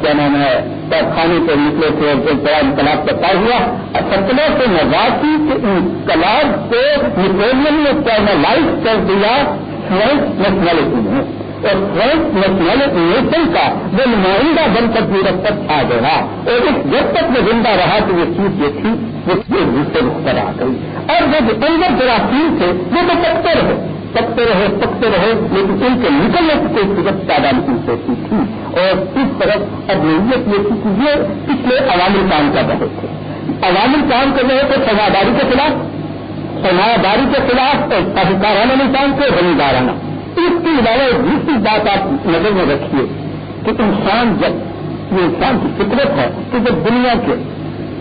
کیا نام ہے کھانے سے نکلے تھے ایک بڑا انقلاب کا ہوا۔ اور سترہ سے نواسی کے انقلاب کو نیپولین نے پیملائز کر دیا فرینچ نیشنلٹی میں اور فرینچ نیشنلٹی نیشن کا وہ نمائندہ بن کر یورپ تک آ گیا اور اس جب تک وہ زندہ رہا تو یہ چیز یہ تھی، وہ دوسرے پر آ گئی۔ اور جو اندر جراثیم تھے، وہ تو پکتے رہے۔ پکتے رہے پکتے رہے، لیکن ان کے نکلنے کی کوئی صورت پیدا نہیں ہوتی تھی۔ اور اس طرف اب نیت یہ تھی کہ یہ پچھلے عوامی کام کر رہے تھے۔ عوامی کام کر رہے تھے سرمایہ کے خلاف سرمایہ داری کے خلاف اور ساہوکارانہ نظام کے زمیندارانہ۔ اس کے علاوہ ایک دوسری بات آپ نظر میں رکھیے کہ انسان جب یہ انسان کی فطرت ہے کہ جب دنیا کے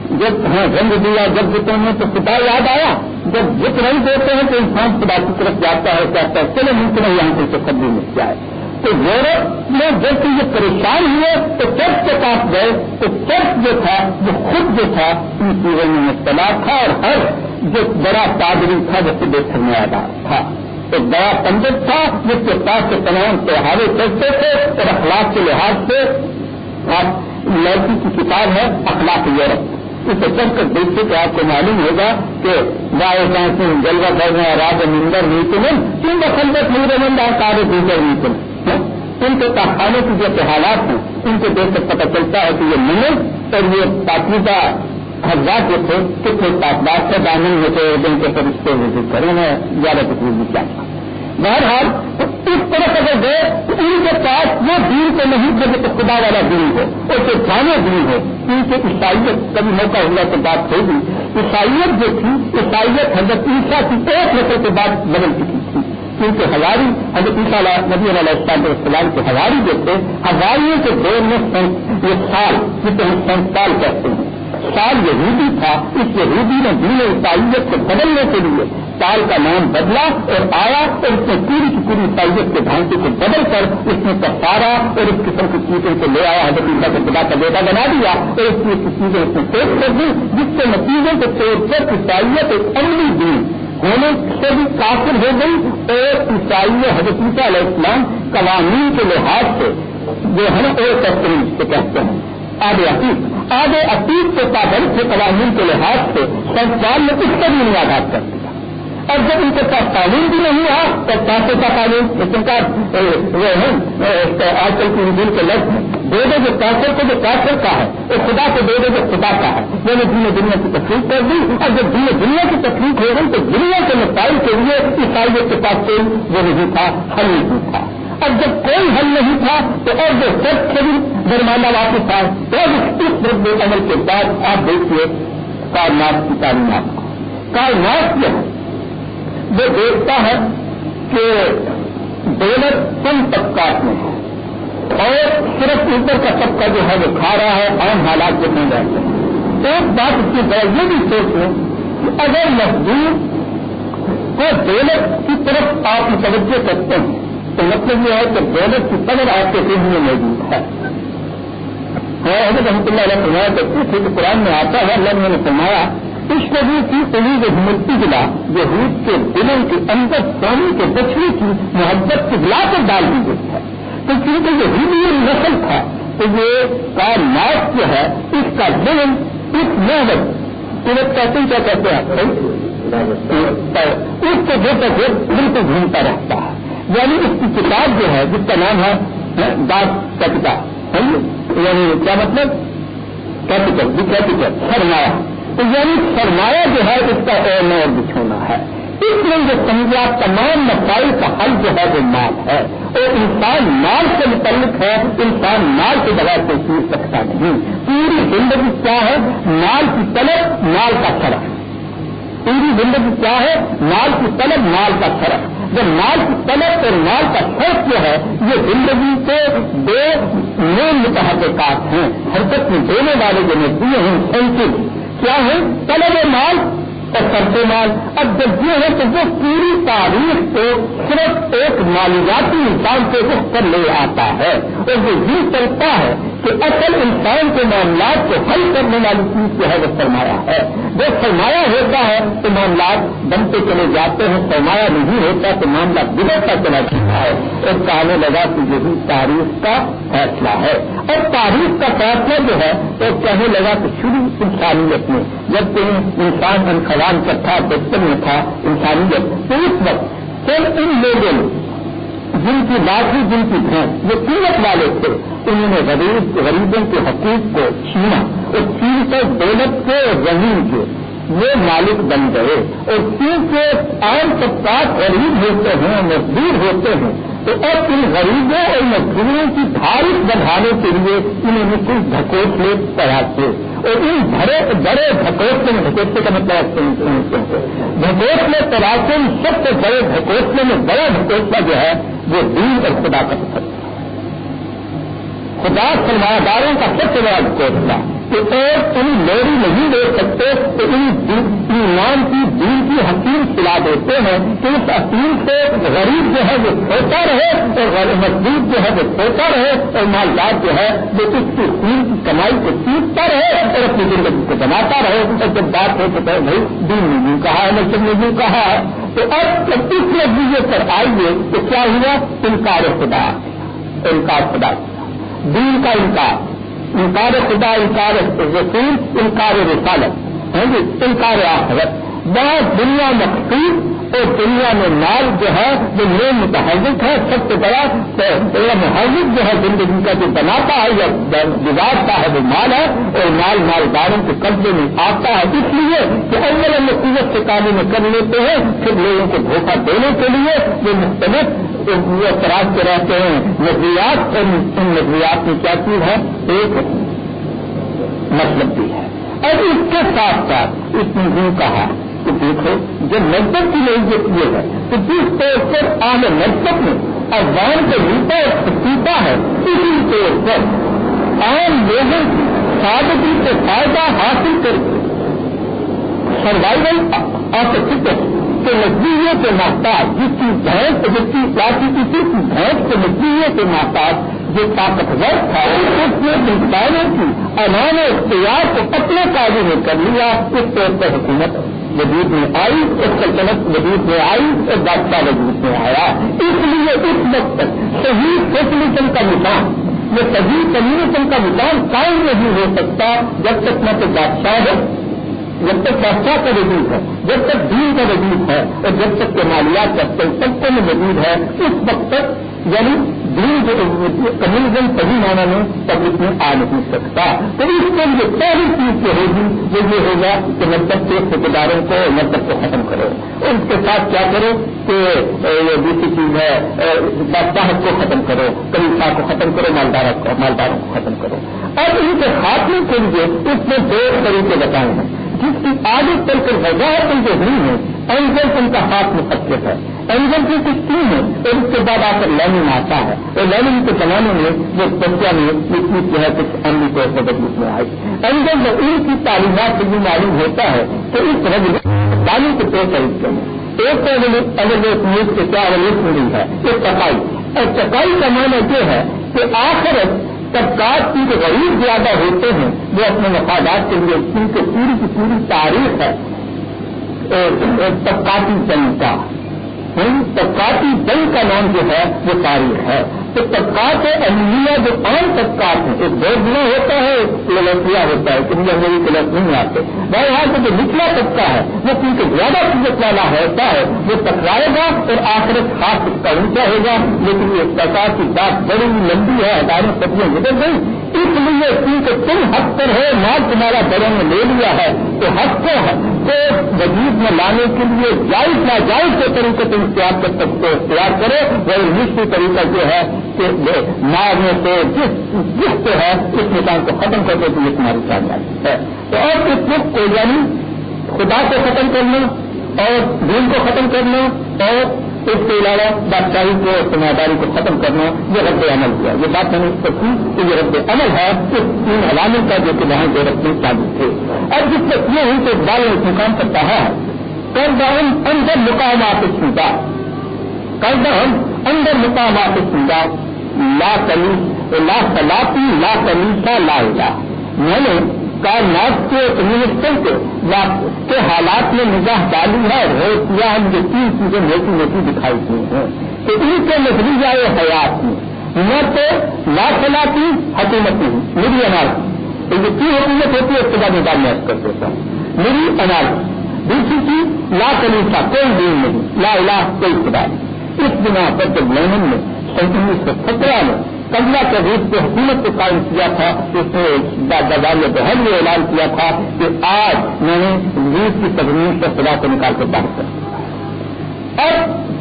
جب ہاں رنگ دیا، جب دیتے ہیں تو خدا یاد آیا، جب جت نہیں دیتے ہیں تو انسان خدا کی طرف جاتا ہے، کہتا ہے چلے ممکن ہے یہاں سے سبزی مل جائے۔ تو یورپ میں جب یہ پریشان ہوئے، تو چرچ کے پاس گئے، تو چرچ جو تھا، وہ خود جو تھا، ان چیزوں میں مبتلا تھا اور ہر جو بڑا پادری تھا، وہ دیکھنے میں آدھا تھا۔ ایک بڑا پنڈت تھا، جس کے پاس کے تمام تہوارے چلتے تھے اور اخلاق کے لحاظ سے آپ لڑکی کی کتاب ہے اخلاق یورپ۔ اسے پڑھ کر دیکھتے کہ آپ کو معلوم ہوگا کہ گائے سے جلوا کرنا راج مندر نیتن کیوں بسندر میرے مندر کار دیگر نیتن ان کے کارخانے کی جو حالات ہیں، ان کو دیکھ کر پتہ چلتا ہے کہ یہ منت اور یہ پاکیزہ حضرات جو تھے کتنے پاکبات سے دامن ہوتے دن کے فرشتے وزٹ کریں میں زیادہ کچھ بھی کیا۔ بہرحال، اس طرح اگر گئے، تو ان کے پاس وہ دین کو نہیں جب خدا والا دین ہو اور جو جانے دین ہو کیونکہ عیسائیت کبھی موقع ہوا تو بات ہوگی عیسائیت جو تھی، عیسائیت حضرت عیسیٰ کی ایک نسل کے بعد بدل چکی تھی۔ کیونکہ ہزاری حضرت عیسیٰ نبی علیہ السلام السلام کے ہزاری جو تھے ہزاریوں کے دور میں یہ سال، جسے ہم سنسال کہتے ہیں۔ سال یہودی تھا، اس یہودی نے دین عیسائیت کو بدلنے کے لیے سال کا نام بدلا اور آیا اور اس نے پوری کی پوری عیسائیت کے ڈھانچے کو بدل کر اس نے کسارا اور اس قسم کی چیزوں کو لے آیا، حضرت اللہ کے خدا کا بیٹا بنا دیا اور اس کی چیزیں اس نے پیش کر دی جس کے نتیجے کو توڑ کر عیسائیت ایک عملی دین ہونے سے بھی کافر ہو گئی اور عیسائی حضرت علیہ السلام قوانین کے لحاظ سے جو ہے نا ایک سے کہتے ہیں۔ آگے عتیق آگے عتیق کے پابند سے قوانین کے لحاظ سے سنسار نے اس پر بھی آغاز کر دیا اور جب ان کے پاس قانون بھی نہیں ہوا تو پیسے کا قانون، لیکن کا وہ ہے آج کل کی وزیر کے لفظ دے دے جو کیسر کو جو کیسر کا ہے، وہ خدا کو دے دے جو خدا کا ہے۔ میں نے دین دنیا کی تکلیف کر دی۔ اور جب دین دنیا کی تکلیف ہو گئی، تو دنیا کے مسائل کے لیے عیسائیوں کے پاس کوئی وہ نہیں تھا حل نہیں تھا۔ اور جب کوئی حل نہیں تھا تو اور جو سب سے بھی جرمانہ واپس آئے۔ تو اس رد عمل کے بعد آپ دیکھیے کائنات کی تعلیمات کو کائنات جو ہے؟ وہ دیکھتا ہے کہ دولت کم طبقات میں ہے۔ اور صرف اوپر کا طبقہ جو ہے وہ کھا رہا ہے، عام حالات کے نہیں رہتے ہیں ایک بات اس کی طرح یہ بھی سوچیں کہ اگر مزدور کو دولت کی طرف آپ متوجہ کرتے ہیں تو مطلب یہ ہے کہ دولت کی قدر آپ کے دل میں موجود ہے۔ حضرت رحمۃ اللہ علیہ فرمایا کرتے تھے کہ قرآن میں آتا ہے اللہ نے فرمایا اس وجہ کی ہمتی گلا جو حید کے دلوں کے اندر سونے کے بچنے کی محبت کی گلا کر ڈال دی گئی ہے۔ تو کیونکہ یہ ہندی نسل تھا تو یہ کائنات جو ہے اس کا دل اس محبت ترت کہتے ہیں کیا کہتے ہیں؟ اس کو جو تک کو گھومتا رہتا ہے۔ یعنی اس کی کتاب جو ہے، جس کا نام ہے داس کا جی؟ یعنی کیا مطلب؟ کیپیٹل دی کیپیٹل، سرمایہ۔ تو یعنی سرمایہ جو ہے، اس کا اور اور بچھونا ہے۔ اس لیے جو سمجھا تمام مسائل کا حل جو ہے، وہ مال ہے۔ اور انسان مال سے متعلق ہے، انسان مال کے بغیر کوئی چیز سکتا نہیں۔ پوری زندگی کیا ہے؟ مال کی طلب، مال کا فرق پوری زندگی کیا ہے؟ مال کی طلب، مال کا فرق جو مال کی طلب اور مال کا فرق جو ہے، یہ زندگی کے دو مین متحرکات ہیں۔ حرکت میں دینے والے جو ندیے ہیں سینسل کیا ہے طلب مال اور سرد مال۔ اب جب یہ ہے تو وہ پوری تاریخ کو صرف ایک مالیاتی انسان کو رخ کر لے آتا ہے اور وہ یہ چلتا ہے کہ اصل انسان کے معاملات کو حل کرنے والی چیز جو ہے وہ سرمایہ ہے۔ جو سرمایہ ہوتا ہے تو معاملات بنتے چلے جاتے ہیں، سرمایہ نہیں ہوتا تو معاملہ بگڑتا چلا جاتا ہے۔ اور کہنے لگا کہ یہی تاریخ کا فیصلہ ہے۔ اور تاریخ کا فیصلہ جو ہے تو کہنے لگا کہ شروع انسانیت میں، جبکہ انسان انخوان کا تھا بچپن میں تھا انسانیت، تو اس وقت صرف ان لوگوں نے جن کی لاٹری جن کی بھینس وہ قیمت والے تھے۔ انہوں نے غریب غریبوں کے حقوق کو چھینا اور چین کو دولت کے زمین کے۔ وہ مالک بن گئے۔ اور کیونکہ عام طبقات غریب ہوتے ہیں، مزدور ہوتے ہیں، تو اب ان غریبوں اور مزدوروں کی تاریخ بڑھانے کے لیے انہوں نے کچھ دھکوسلے پڑھاتے اور ان بڑے بڑے دھکوسلے میں دھکوسلے کا مطلب دھکوسلے تلاشے میں سب سے بڑے دھکوسلے میں، بڑا دھکوسلا جو ہے، وہ دین اور خدا کا پسند خدا سرمایہ داروں کا سب سے بڑا دھکوسلا کہ اور تم میری نہیں دے سکتے تو ان ایمان کی، دین کی حکیم کھلا دیتے ہیں۔ کہ اس حکیم سے غریب جو ہے وہ سوتا رہے اور مزدور جو ہے وہ سوتا رہے اور مالدار جو ہے وہ اس کی دین کی کمائی کو سیکھتا رہے اور اپنی زندگی کو بناتا رہے۔ اور جب بات ہو تو بھائی، دین نے یوں کہا ہے نشر نے یوں کہا ہے۔ تو اب جب اس پر آئیے تو کیا ہوا؟ انکار خدا۔ انکار خدا۔ دین کا انکار انکار خدا، انکار رسول، انکار رسالت ہے جی؟ انکار آخرت۔ بہت دنیا مخصوص اور دنیا میں مال جو ہے وہ مین متحرک ہے سب سے بڑا محرک جو ہے، زندگی کا جو بناتا ہے یا بگاڑتا ہے وہ مال ہے اور مال مالداروں کے قبضے میں آتا ہے۔ اس لیے کہ اول مصیبت سے کام میں کر لیتے ہیں، پھر لوگوں کو دھوکہ دینے کے لیے وہ مختلف وہ تراش کے رہتے ہیں نظریات اور ان نظریات میں کیا چیز ہے ایک مطلب بھی ہے اور اس کے ساتھ ساتھ اس نے یوں کہا کہ دیکھو جب مذہب کی نوعیت یہ ہے تو جس طور پر عام مذہب میں افغان کے نیتا اور سیتا ہے اسی طور پر عام لوگوں کی سادگی سے فائدہ حاصل کر سروائول آف فکر کے نزدیکوں کے محتاج، جس کی بھینس جس کی پلاسٹک کی بھینس کے نزدیکوں کے محتاج جو طاقتور تھا، اس نے انسانوں کی امان اختیار کو اپنے قابو میں کر لیا۔ اس طور پر حکومت وجود میں آئی اور سلطنت وجود میں آئی اور بادشاہ وجود میں آیا۔ اس لیے اس وقت تک صحیح سوشلزم کا نظام، یہ صحیح کمیونزم کا نظام قائم نہیں ہو سکتا جب تک نہ تو بادشاہ ہے جب تک بادشاہ کا وجود ہے، جب تک دین کا وجود ہے اور جب تک کہ مالیات کا سب میں وجود ہے، اس وقت تک یعنی کمیونزم صحیح معنی میں پبلک میں آ نہیں سکتا۔ تو اس کے لیے پہلی چیز جو ہوگی وہ یہ ہوگا کہ مطلب کے ٹھیکے داروں کو مطلب کو ختم کرو۔ اور اس کے ساتھ کیا کرو کہ دوسری چیز ہے بادشاہ کو ختم کرو کلیسا کو ختم کرو مالدار کو، مالداروں کو ختم کرو۔ اور ان کے خاتمے کے لیے اس میں دو طریقے بتائے ہیں۔ جس کی آگے چل کر وجہ جو ہوئی ہے اینجل ان کا ہاتھ مقدس ہے۔ اینجل کی کچھ تین ہے؟ اور اس کے بعد آ کر لرننگ آتا ہے۔ اور لرننگ کے زمانے میں وہ بچہ میں اتنی جو ہے، کچھ عملی طور پر بدلت میں آئی اینجل میں ان کی تعلیمات سے یہ معلوم ہوتا ہے کہ اس طرح دانی کے دو طریقے ہیں۔ ایک تو اگر وہ نیوز کے کیا؟ ریلیٹ ملی ہے ایک چکائی اور چکائی کا معنی یہ ہے کہ آخر طبقات کی جو غریب زیادہ ہوتے ہیں، وہ اپنے مفادات کے لیے کیونکہ پوری کی پوری تاریخ ہے۔ طبقاتی جنگ کا یعنی طبقاتی جنگ کا نام جو ہے، وہ تاریخ ہے۔ تو طبقات اہمیہ جو عام طبقات ہیں، ایک بہت بنا ہوتا ہے للسیا ہوتا ہے کہ مجھے میری کلس نہیں آتے۔ بہرحال سے جو نچلا طبقہ ہے، وہ کیونکہ زیادہ قیمت والا ہوتا ہے، وہ ٹکرائے گا اور آخرت خاص اس کا اونچا ہوگا، لیکن یہ سرکار کی بات بڑی لمبی ہے، ہزاروں سبزیاں گزر گئی۔ اس لیے کیونکہ تم حق پر ہو مال تمہارا بڑوں نے لے لیا ہے، تو حق کو وجود میں لانے کے لیے جائز ناجائز کے طریقے تم اختیار کر سکتے ہو، اختیار کرو۔ وہ نشی طریقہ جو ہے کہ مارنے سے جس جس سے ہے، اس نظام کو ختم کر کے یہ تمہاری کامیابی ہے۔ تو اور اس وقت کو یعنی خدا کو ختم کرنا اور دین کو ختم کرنا اور اس کے علاوہ بادشاہی کو سماجداری کو ختم کرنا یہ رد عمل کیا۔ یہ بات میں نے اس کی کہ یہ رد عمل ہے اس تین عوامل کا جو کہ وہاں جو رکھنے ثابت تھے۔ اور جس سے یہ ہوئی تو بال اس مقام پر کہا ہے کر اندر مقامات سنتا کر اندر مقامات سنتا لا کلی لا سلاتی لا کلیسا لا میں نے کائنات کے منسٹر کے کے حالات میں نگاہ ڈالی ہے اور کیا ہم یہ تین چیزیں موٹی موٹی دکھائی دی ہیں۔ تو ان کے نظریہ حیات میں نہ تو لا چلاتی حکومتی میری انارکی تو یہ تین حکومت ہوتی ہے اس کے بعد نکال میں کر دیتا ہوں میری انارکی دوسری چیز، لا کلیسا کوئی دین نہیں۔ لا الہ، کوئی خدا نہیں۔ اس بنا پر جب لینن میں سن انیس سو سترہ میں کملا کے روپ سے حکومت کو قائم کیا تھا، اس نے بازار بہت یہ اعلان کیا تھا کہ آج میں نے روس کی تجویز سے خدا کو نکال کے باہر کر اور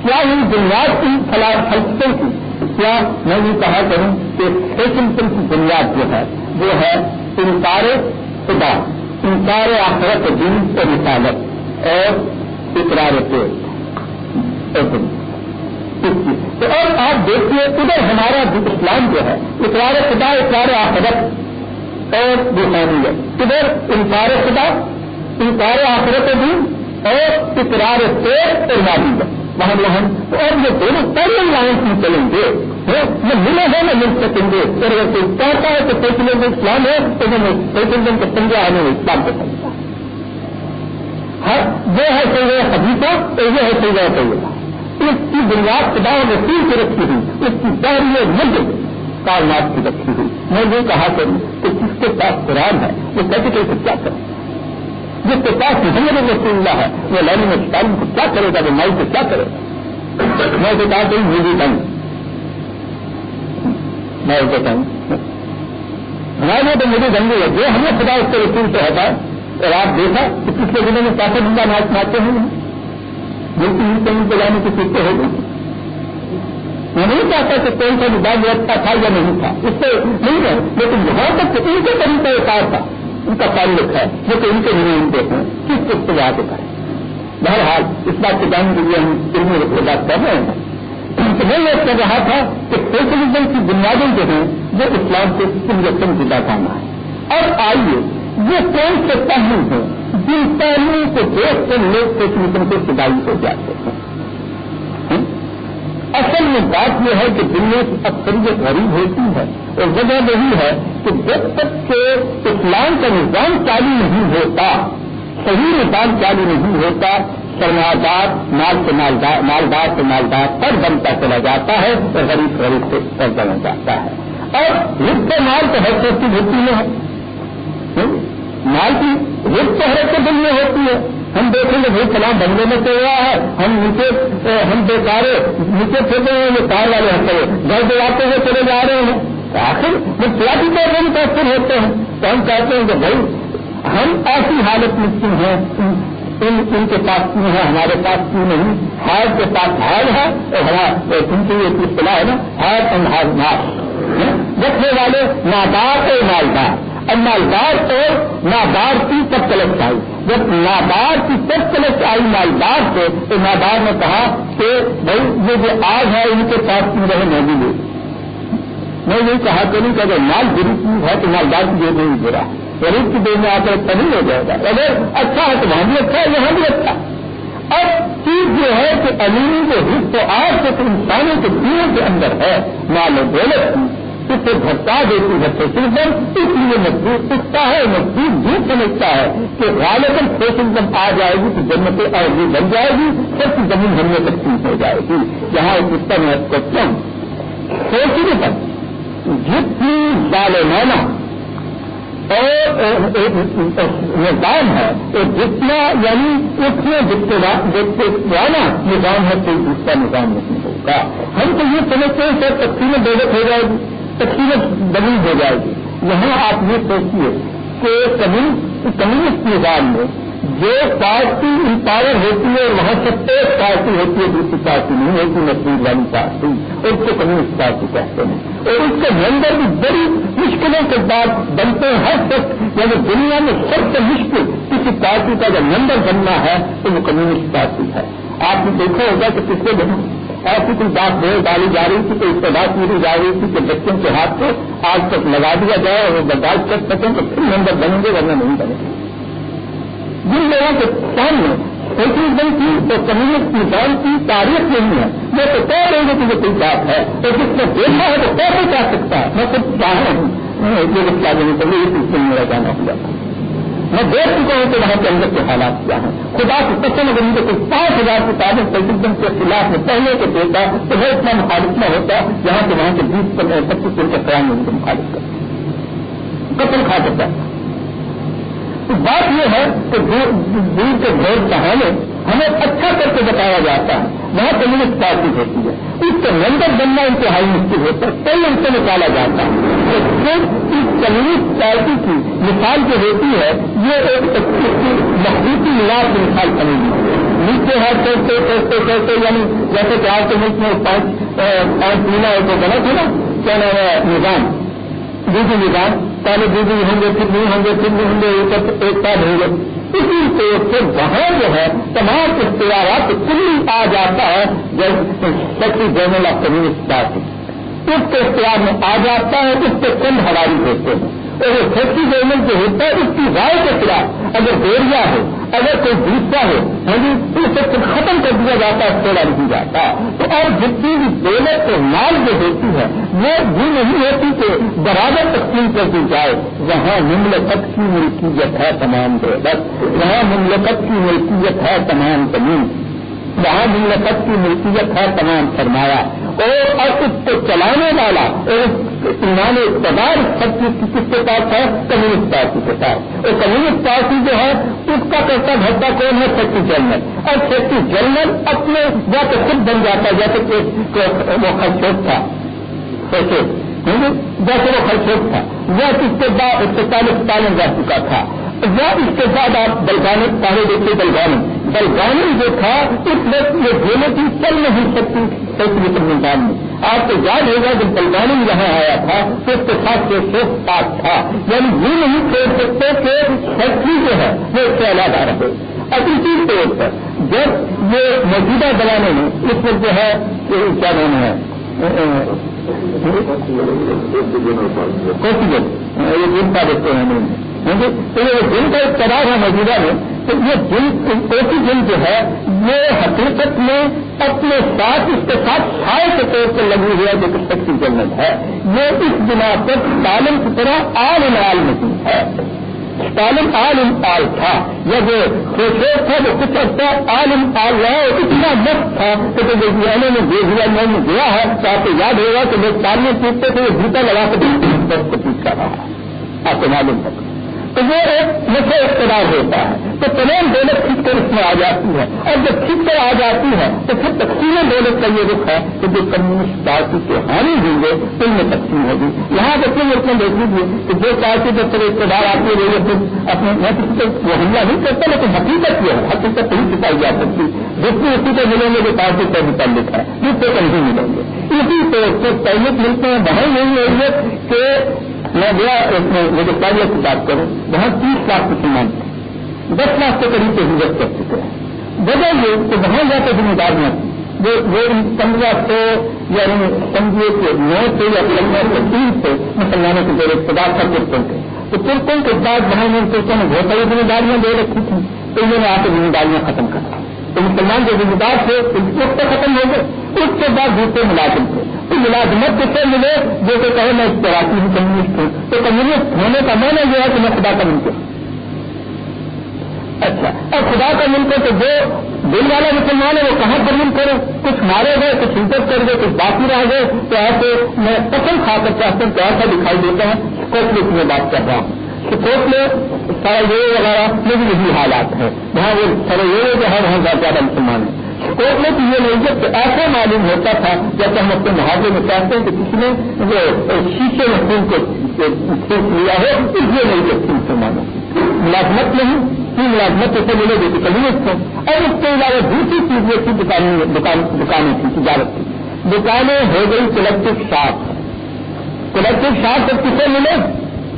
کیا ان بنیاد کی خلاف فلسفے کی کیا میں یہ کہا کروں کہ فیشن کی بنیاد جو ہے، وہ ہے انکار خدا، انکار آخرت دین سے رسالت اور اقرار پیش تو اور آپ دیکھیے، ادھر ہمارا اسلام جو ہے، اقرار خدا، اقرار آخرت اور بیمانی ہے۔ ادھر انکار خدا، انکار آخرت بھی اور اقرار پیٹ اور مادی ہے۔ وہاں وہاں اور یہ دونوں پہلے لائن میں چلیں گے یہ ملے ہیں نہ مل سکیں گے۔ اور اگر کوئی چاہتا ہے کہ فیصلے میں اسلام ہے، تو میں فیصلے کے سنجھے آنے میں اسلام کو سمجھتا ہر ہاں، وہ ہے سیوا حدیثہ اور یہ ہے سیوا طیبہ۔ اس کی بنیاد خدا وسیع سے رکھی ہوئی، اس کی دہلی مد کائنات کی رکھی ہوئی۔ میں یہ کہا کروں کہ جس کے پاس قرآن ہے؟ وہ کیپیٹل کو کیا کرے جس کے پاس محمد رسول اللہ ہے، وہ لیننگ اسٹائل کو کیا کرے گا؟ وہ مائی کو کیا کرے گا؟ میں تو کہا کہ مجھے بند میں اسے کہوں ہمارے تو مجھے بندی ہے جو ہمیں خدا اس کے رسول سے ہوتا ہے اور آپ دیکھا کہ پچھلے دنوں میں کافی بندہ ناچ ناچتے ہیں؟ بالکل کہیں پہ جانے کی سیکھتے ہو گئی میں نہیں چاہتا کہ کون سا مزاج اچھا تھا یا نہیں تھا۔ اس سے نہیں ہے، لیکن یہاں تک ان کے طریقہ کار تھا۔ ان کا تعلق ہے جو کہ ان کے لیے ان دیتے ہیں کس کس سے آگے کریں؟ بہرحال، اس بات کے جاننے کے لیے ہم علمی سے بات کر رہے ہیں۔ تو میں یہ کر رہا تھا کہ سوشلزم کی بنیادیں جو ہیں، وہ اسلام سے انجیکشن کی جانا ہے اور آئیے یہ کون سے پہلو ہیں جن پہلوؤں کو دیکھ کر لوگ سوشلزم سے سدائی ہو جاتے ہیں؟ اصل میں بات یہ ہے کہ دنیا کی اکثریت غریب ہوتی ہے اور وجہ یہی ہے کہ جب تک کہ اسلام کا نظام چالو نہیں ہوتا، صحیح نظام چالو نہیں ہوتا سرمایہ دار مال سے مالدار مالدار سے مالدار پر بنتا چلا جاتا ہے اور غریب غریب سے پر بنا جاتا ہے۔ اور رشتے مال تو ہر چیز ہوتی ہے۔ مال کی رشت تو ہر ایک دن میں ہوتی ہے۔ ہم دیکھیں گے بھائی سلام بنگلے میں تو ہوا ہے۔ ہم نیچے ہم بیکارے نیچے پھر ہیں، یہ کار والے ہم کرے گھر دلاتے ہوئے چلے جا رہے ہیں۔ آخر وہ سیاسی طور پر متاثر ہوتے ہیں۔ تو ہم کہتے ہیں کہ بھائی، ہم ایسی حالت میں کیوں ہیں؟ ان ان کے پاس کیوں ہے ہمارے پاس کیوں نہیں؟ ہار کے پاس ہار ہے۔ اور ہمارا ان کی ایک ہے نا ہار اینڈ ہار ناش رکھنے والے نادار اور مالدار۔ اور مالدار اور نادار کی سب کلک آئی۔ جب نادار کی سب کلک آئی مالدار سے، تو نادار نے کہا کہ بھائی، یہ جو آج ہے، ان کے پاس کیوں رہے، میں بھی میں یہی کہا کہ نہیں، کہ اگر مال بری چیز ہے، تو مالدار کی جیب نہیں گرا۔ غریب کی دیر میں آ کر تبھی ہو جائے گا۔ اگر اچھا ہے، تو وہاں بھی اچھا ہے، یہاں بھی اچھا اب چیز جو ہے کہ امین جو حص تو آج تک انسانوں کے دنوں کے اندر ہے، مال و دولت کی۔ اس سے بھٹکا دیتی ہے سوشلزم اس لیے مضبوط اٹھتا ہے، مضبوط بھی سمجھتا ہے کہ غالباً سوشلزم آ جائے گی تو جنت اور بھی بن جائے گی سب کی زمین بننے تک ٹھیک ہو جائے گی۔ یہاں ایک اس کا میں ہوں سوچنے جتنی ظالمانہ اور یعنی نظام ہے تو جتنا یعنی اس میں جتنا نظام ہے کوئی دوسرا نظام نہیں ہوگا۔ ہم تو یہ سمجھتے ہیں کہ تقسیم دولت ہو جائے گی۔ تقسیم زمین ہو جائے گی۔ یہاں آپ یہ سوچیے کہ کمیونسٹ نظام میں جو پارٹی امپاور ہوتی ہے، وہاں سے ایک پارٹی ہوتی ہے، دوسری پارٹی نہیں ہوتی مسجد والی پارٹی۔ اس کو کمیونسٹ پارٹی کہتے ہیں۔ اور اس کے ممبر بھی بڑی مشکلوں کے بعد بنتے ہیں۔ ہر شخص یعنی دنیا میں سب سے مشکل کسی پارٹی کا جب ممبر بننا ہے، تو وہ کمیونسٹ پارٹی ہے۔ آپ نے دیکھا ہوگا کہ پچھلے دنوں ایسی کوئی بات بول ڈالی جا رہی تھی کوئی بات میری جا رہی تھی کہ بچوں کے ہاتھ کو آج تک لگا دیا جائے اور وہ برداشت کر سکیں تو پھر ممبر بنیں گے ورنہ نہیں بنے گے۔ جن لوگوں کے سامنے سوشلزم کی تو کمیونسٹ نظام کی تاریخ نہیں ہے۔ میں تو کہہ رہے ہیں کہ یہ کوئی بات ہے۔ تو جس نے دیکھا ہے تو کیسے کہہ سکتا۔ ہے میں کچھ چاہوں ہوں یہ رکھا دینے کے لیے اس سے میرا جانا ہوا میں دیکھ چکا ہوں کہ وہاں کے اندر کے حالات کیا ہیں۔ خدا کی قسم اگر مجھے کوئی پانچ ہزار کی تعلیم کے خلاف میں پہلے کے دیتا تو وہ اتنا مخالف نہ ہوتا جہاں سے وہاں کے بیچ پر پچیس ان کے قیام میں ان مخالف کرتا قتل کھا سکتا ہے۔ بات یہ ہے کہ دور کے گھر کہانے ہمیں اچھا کر کے بتایا جاتا ہے۔ وہاں کمیونسٹ پارٹی ہوتی ہے۔ اس کے ممبر بننا انتہائی مشکل ہوتا ہے۔ کئی ان سے نکالا جاتا ہے۔ پھر اس کمیونسٹ پارٹی کی مثال جو ہوتی ہے، یہ ایک مخصوصی ملاپ کی مثال بنے گی نیچے ہے کرتے کرتے کرتے یعنی جیسے کہ آج کے ملک میں پانچ پانچ مہینہ ایک بنا تھا نا، کیا نام ہے؟ نظام۔ دوسری نظام، پہلے دوسری ہوں گے، پھر نہیں ہوں گے، پھر نہیں ہوں گے ایک ساتھ ہوں گے۔ اسی سے پھر وہاں جو ہے، تمام اختیارات کلی آ جاتا ہے جب secretary general of communist party اس کے اختیار میں آ جاتا ہے، اس سے چند ہماری ہوتے ہیں۔ اور وہ سیکٹری جنرل جو ہوتا ہے، اس کی رائے کے خلاف اگر بیریا ہو، اگر کوئی دوسرا ہو ہاں جی تو اسے ختم کر دیا جاتا ہے توڑا نہیں جاتا۔ تو اور جتنی بھی دولت اور مال جو ہوتی ہے، وہ بھی نہیں ہوتی کہ برابر تقسیم کر دی جائے۔ وہاں مملکت کی ملکیت ہے تمام دولت، وہاں مملکت کی ملکیت ہے تمام زمین۔ وہاں مملکت کی ملکیت ہے تمام سرمایہ۔ اور اس کو چلانے والا اور ایمان اقتدار سب چیز کس کے پاس ہے؟ کمیونسٹ پارٹی کے پاس۔ اور کمیونسٹ پارٹی جو ہے، اس کا کرتا گھٹا کون ہے؟ Secretary general. اور سیکٹری جنرل اپنے یا تو خود بن جاتا ہے، جیسے کہ وہ خرچوٹ تھا۔ یعنی جیسے وہ خرچوٹ تھا۔ وہ اس کے بعد اکتالیس تعلیم رہ چکا تھا۔ وہ اس کے بعد آپ بلگانے پہلے دیکھتے بلگانی بلگانی جو تھا، اس وقت یہ دونوں کی چل نہیں سکتی سیکٹری نظام میں آپ کو یاد ہوگا جب بلگانی یہاں آیا تھا، تو اس کے ساتھ جو شوق پاس تھا۔ یعنی یہ نہیں چھوڑ سکتے کہ فیکٹری جو ہے، وہ اس سے علیحدہ رہے اب اسی طور پر جب یہ موجودہ زمانے میں، اس وقت جو ہے کیا نام ہے؟ کوشش جی۔ یہ دن کا دیکھتے ہیں۔ تو یہ دن کا ایک تباہ ہے موجودہ میں، تو یہ دن ایک دن جو ہے یہ حقیقت میں اپنے ساتھ، اس کے ساتھ سائے کے طور پر لگی ہوا جو کہ شکتی جنت ہے۔ یہ اس بنا پر تعلیم کی طرح آل نال نہیں ہے تعلیم عالم آل تھا۔ یا جو خوشیت تھا، وہ کچھ عرصہ عالم آل رہا اور اتنا مست تھا کہ جو ویگیانوں نے دے دیا میں نے دیا ہے تو آپ کو یاد ہوگا کہ لوگ تعلیم پیٹتے تھے، وہ جوتا لگا کے پیٹ کر رہا۔ ہے آپ کو معلوم ہوگا تو وہ ایک مجھے اقتدار ہوتا ہے۔ تو تمام دولت کھینچ کر اس میں آ جاتی ہے۔ اور جب کھینچ کر آ جاتی ہے، تو پھر تقسیم دولت کا یہ رخ ہے کہ جو کمیونسٹ پارٹی کے حامی ہوں گے، ان میں تقسیم ہوگی۔ یہاں بچے ملک میں دیکھ لیجیے کہ جو پارٹی جب پھر اقتدار آتی ہے وہ اپنے میں کسی کو وہ حملہ نہیں کرتا، لیکن حقیقت یہ ہے، حقیقت نہیں چکائی جا سکتی۔ جس میں اسی کو ملیں گے جو پارٹی پر متعلق ہے۔ جس سے کہیں ملیں گے۔ اسی طور سے پہلے ملتے ہیں وہاں یہی ہے کہ میں گیا اس مجھے پہلے کی بات کروں وہاں تیس لاکھ مسلمان تھے دس لاکھ کے قریب سے ہجرت کر چکے ہیں۔ وجہ یہ کہ وہاں جا کے ذمہ داریاں وہ وہ پندرہ سو یعنی سمجھیے کہ نو سے یا پندرہ سو تین سے مسلمانوں کے جو اقتدار تھا ترکوں کے تو ترکوں کے بعد وہاں نے ترکوں نے بہت ساری ذمہ داریاں دے رکھی تھیں۔ تو انہوں نے آ کے ذمہ داریاں ختم کر تو مسلمان جو ذمہ دار تھے اس سے ختم ہو گئے۔ اس کے بعد دوسرے ملازم تھے۔ ملازمت کس سے ملے، جو کہ کہے میں تیراکی ہوں، کمیونسٹ ہوں۔ تو کمیونسٹ ہونے کا معنی یہ ہے کہ میں خدا کا ملک ہوں۔ اچھا اور خدا کا ملک ہے تو جو دل والا مسلمان ہے، وہ کہاں پر کرے کچھ مارے گئے، کچھ ہندت کر گئے، کچھ باقی رہ گئے۔ تو ایسے میں پسند کھا کر چاہتا ہوں کہ ایسا دکھائی دیتا ہے کوٹلی میں بات کر رہا ہوں۔ کہ کوٹ میں سارا یہ وغیرہ میں بھی یہی حالات ہیں۔ وہاں وہ سارا یہ جو ہے وہاں زیادہ مسلمان ہیں کوٹ میں تو یہ نہیں کہ ایسا معلوم ہوتا تھا، جیسے ہم اپنے محاورے میں چاہتے ہیں کہ کسی نے جو شیشے میں خون کو لیا ہے اس لیے نہیں کہ مسلمانوں ملازمت نہیں کی ملازمت اسے ملے گی کمیونسٹ ہے اور اس کے علاوہ دوسری چیز یہ تھی دکانیں تھی تجارت تھی دکانیں ہو گئی کلیکٹو شاپ کلیکٹو شاپ جب کسے ملے